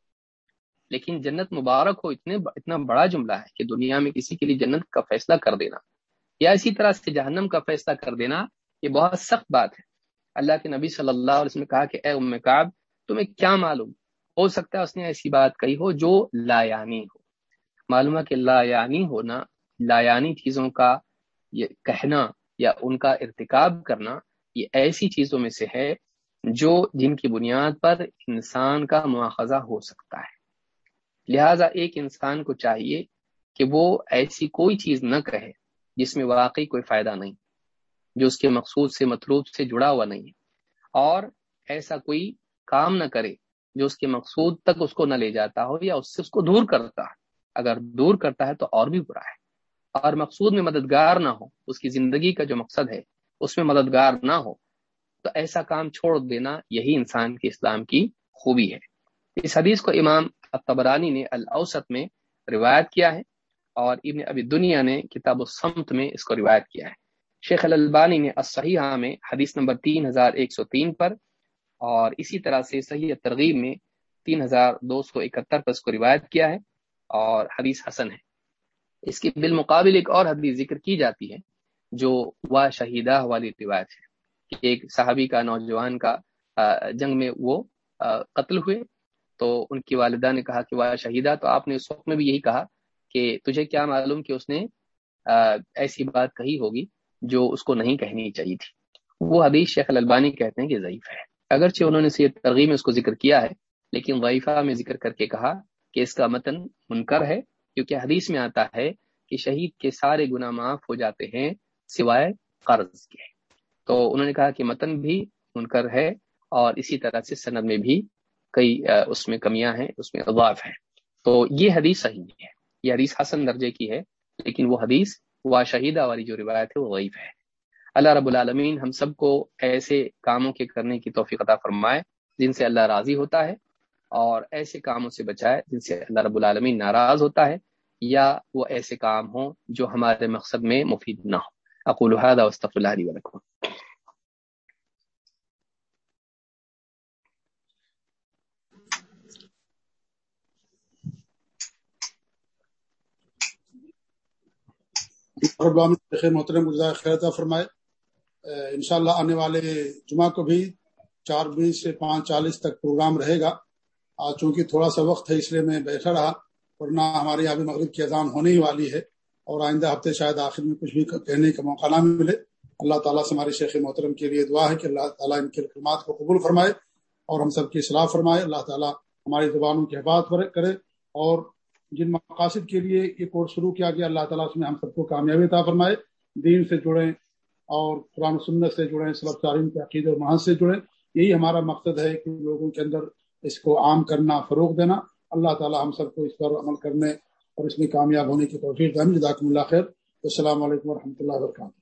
لیکن جنت مبارک ہو، اتنے اتنا بڑا جملہ ہے کہ دنیا میں کسی کے لیے جنت کا فیصلہ کر دینا یا اسی طرح سے جہنم کا فیصلہ کر دینا، یہ بہت سخت بات ہے۔ اللہ کے نبی صلی اللہ علیہ وسلم نے کہا کہ اے ام کعب، تمہیں کیا معلوم؟ ہو سکتا ہے اس نے ایسی بات کہی ہو جو لا یعنی ہو۔ معلوم ہے کہ لا یعنی ہونا لا یعنی چیزوں کا یہ کہنا یا ان کا ارتکاب کرنا، یہ ایسی چیزوں میں سے ہے جو جن کی بنیاد پر انسان کا مواخذہ ہو سکتا ہے۔ لہذا ایک انسان کو چاہیے کہ وہ ایسی کوئی چیز نہ کہے جس میں واقعی کوئی فائدہ نہیں، جو اس کے مقصود سے، مطلوب سے جڑا ہوا نہیں ہے۔ اور ایسا کوئی کام نہ کرے جو اس کے مقصود تک اس کو نہ لے جاتا ہو یا اس سے اس کو دور کرتا ہے۔ اگر دور کرتا ہے تو اور بھی برا ہے۔ اور مقصود میں مددگار نہ ہو، اس کی زندگی کا جو مقصد ہے، اس میں مددگار نہ ہو، تو ایسا کام چھوڑ دینا یہی انسان کے اسلام کی خوبی ہے۔ اس حدیث کو امام الطبرانی نے الاوسط میں روایت کیا ہے اور ابن ابی دنیا نے کتاب السمت میں اس کو روایت کیا ہے۔ شیخ الالبانی نے الصحیحہ میں حدیث نمبر تین ہزار ایک سو تین پر اور اسی طرح سے صحیح ترغیب میں تین ہزار دو سو اکہتر پر اس کو روایت کیا ہے اور حدیث حسن ہے۔ اس کے بالمقابل ایک اور حدیث ذکر کی جاتی ہے جو وا شہیدہ والی روایت ہے کہ ایک صحابی کا نوجوان کا جنگ میں وہ قتل ہوئے تو ان کی والدہ نے کہا کہ وہ شہیدہ، تو آپ نے اس وقت میں بھی یہی کہا کہ تجھے کیا معلوم کہ اس نے ایسی بات کہی ہوگی جو اس کو نہیں کہنی چاہیے تھی۔ وہ حدیث شیخ البانی کہتے ہیں کہ ضعیف ہے۔ اگرچہ انہوں نے سید ترغیب میں اس کو ذکر کیا ہے، لیکن ضعیفہ میں ذکر کر کے کہا کہ اس کا متن منکر ہے، کیونکہ حدیث میں آتا ہے کہ شہید کے سارے گناہ معاف ہو جاتے ہیں سوائے قرض کے۔ تو انہوں نے کہا کہ متن بھی منکر ہے اور اسی طرح سے سند میں بھی کئی اس میں کمیاں ہیں، اس میں اضاف ہے تو یہ حدیث صحیح ہے۔ یہ حدیث حسن درجے کی ہے، لیکن وہ حدیث وا شہیدہ والی جو روایت ہے وہ غیف ہے۔ اللہ رب العالمین ہم سب کو ایسے کاموں کے کرنے کی توفیق عطا فرمائے جن سے اللہ راضی ہوتا ہے، اور ایسے کاموں سے بچائے جن سے اللہ رب العالمین ناراض ہوتا ہے، یا وہ ایسے کام ہوں جو ہمارے مقصد میں مفید نہ ہو اقول هذا واستغفر الله لي ولكم۔ محترم گزار خیرتا فرمائے۔ انشاءاللہ آنے والے جمعہ کو بھی چار بیس سے پانچ چالیس تک پروگرام رہے گا۔ آج چونکہ تھوڑا سا وقت ہے اس لیے میں بیٹھا رہا، ورنہ ہمارے یہاں بھی مغرب کی اذان ہونے ہی والی ہے اور آئندہ ہفتے شاید آخر میں کچھ بھی کہنے کا موقع نہ ملے۔ اللہ تعالیٰ سے ہمارے شیخ محترم کے لیے دعا ہے کہ اللہ تعالیٰ ان کے خدمات کو قبول فرمائے اور ہم سب کی اصلاح فرمائے۔ اللہ تعالیٰ ہماری زبانوں کی حفاظت کرے، اور جن مقاصد کے لیے یہ کورس شروع کیا گیا، اللہ تعالیٰ اس میں ہم سب کو کامیابی عطا فرمائے، دین سے جڑیں اور قرآن سنت سے جڑیں سلب تعلیم کے عقید و محض سے جڑیں۔ یہی ہمارا مقصد ہے کہ لوگوں کے اندر اس کو عام کرنا، فروغ دینا۔ اللہ تعالیٰ ہم سب کو اس پر عمل کرنے اور اس میں کامیاب ہونے کی توفیق جزاکم اللہ خیر۔ السلام علیکم و رحمۃ اللہ وبرکاتہ۔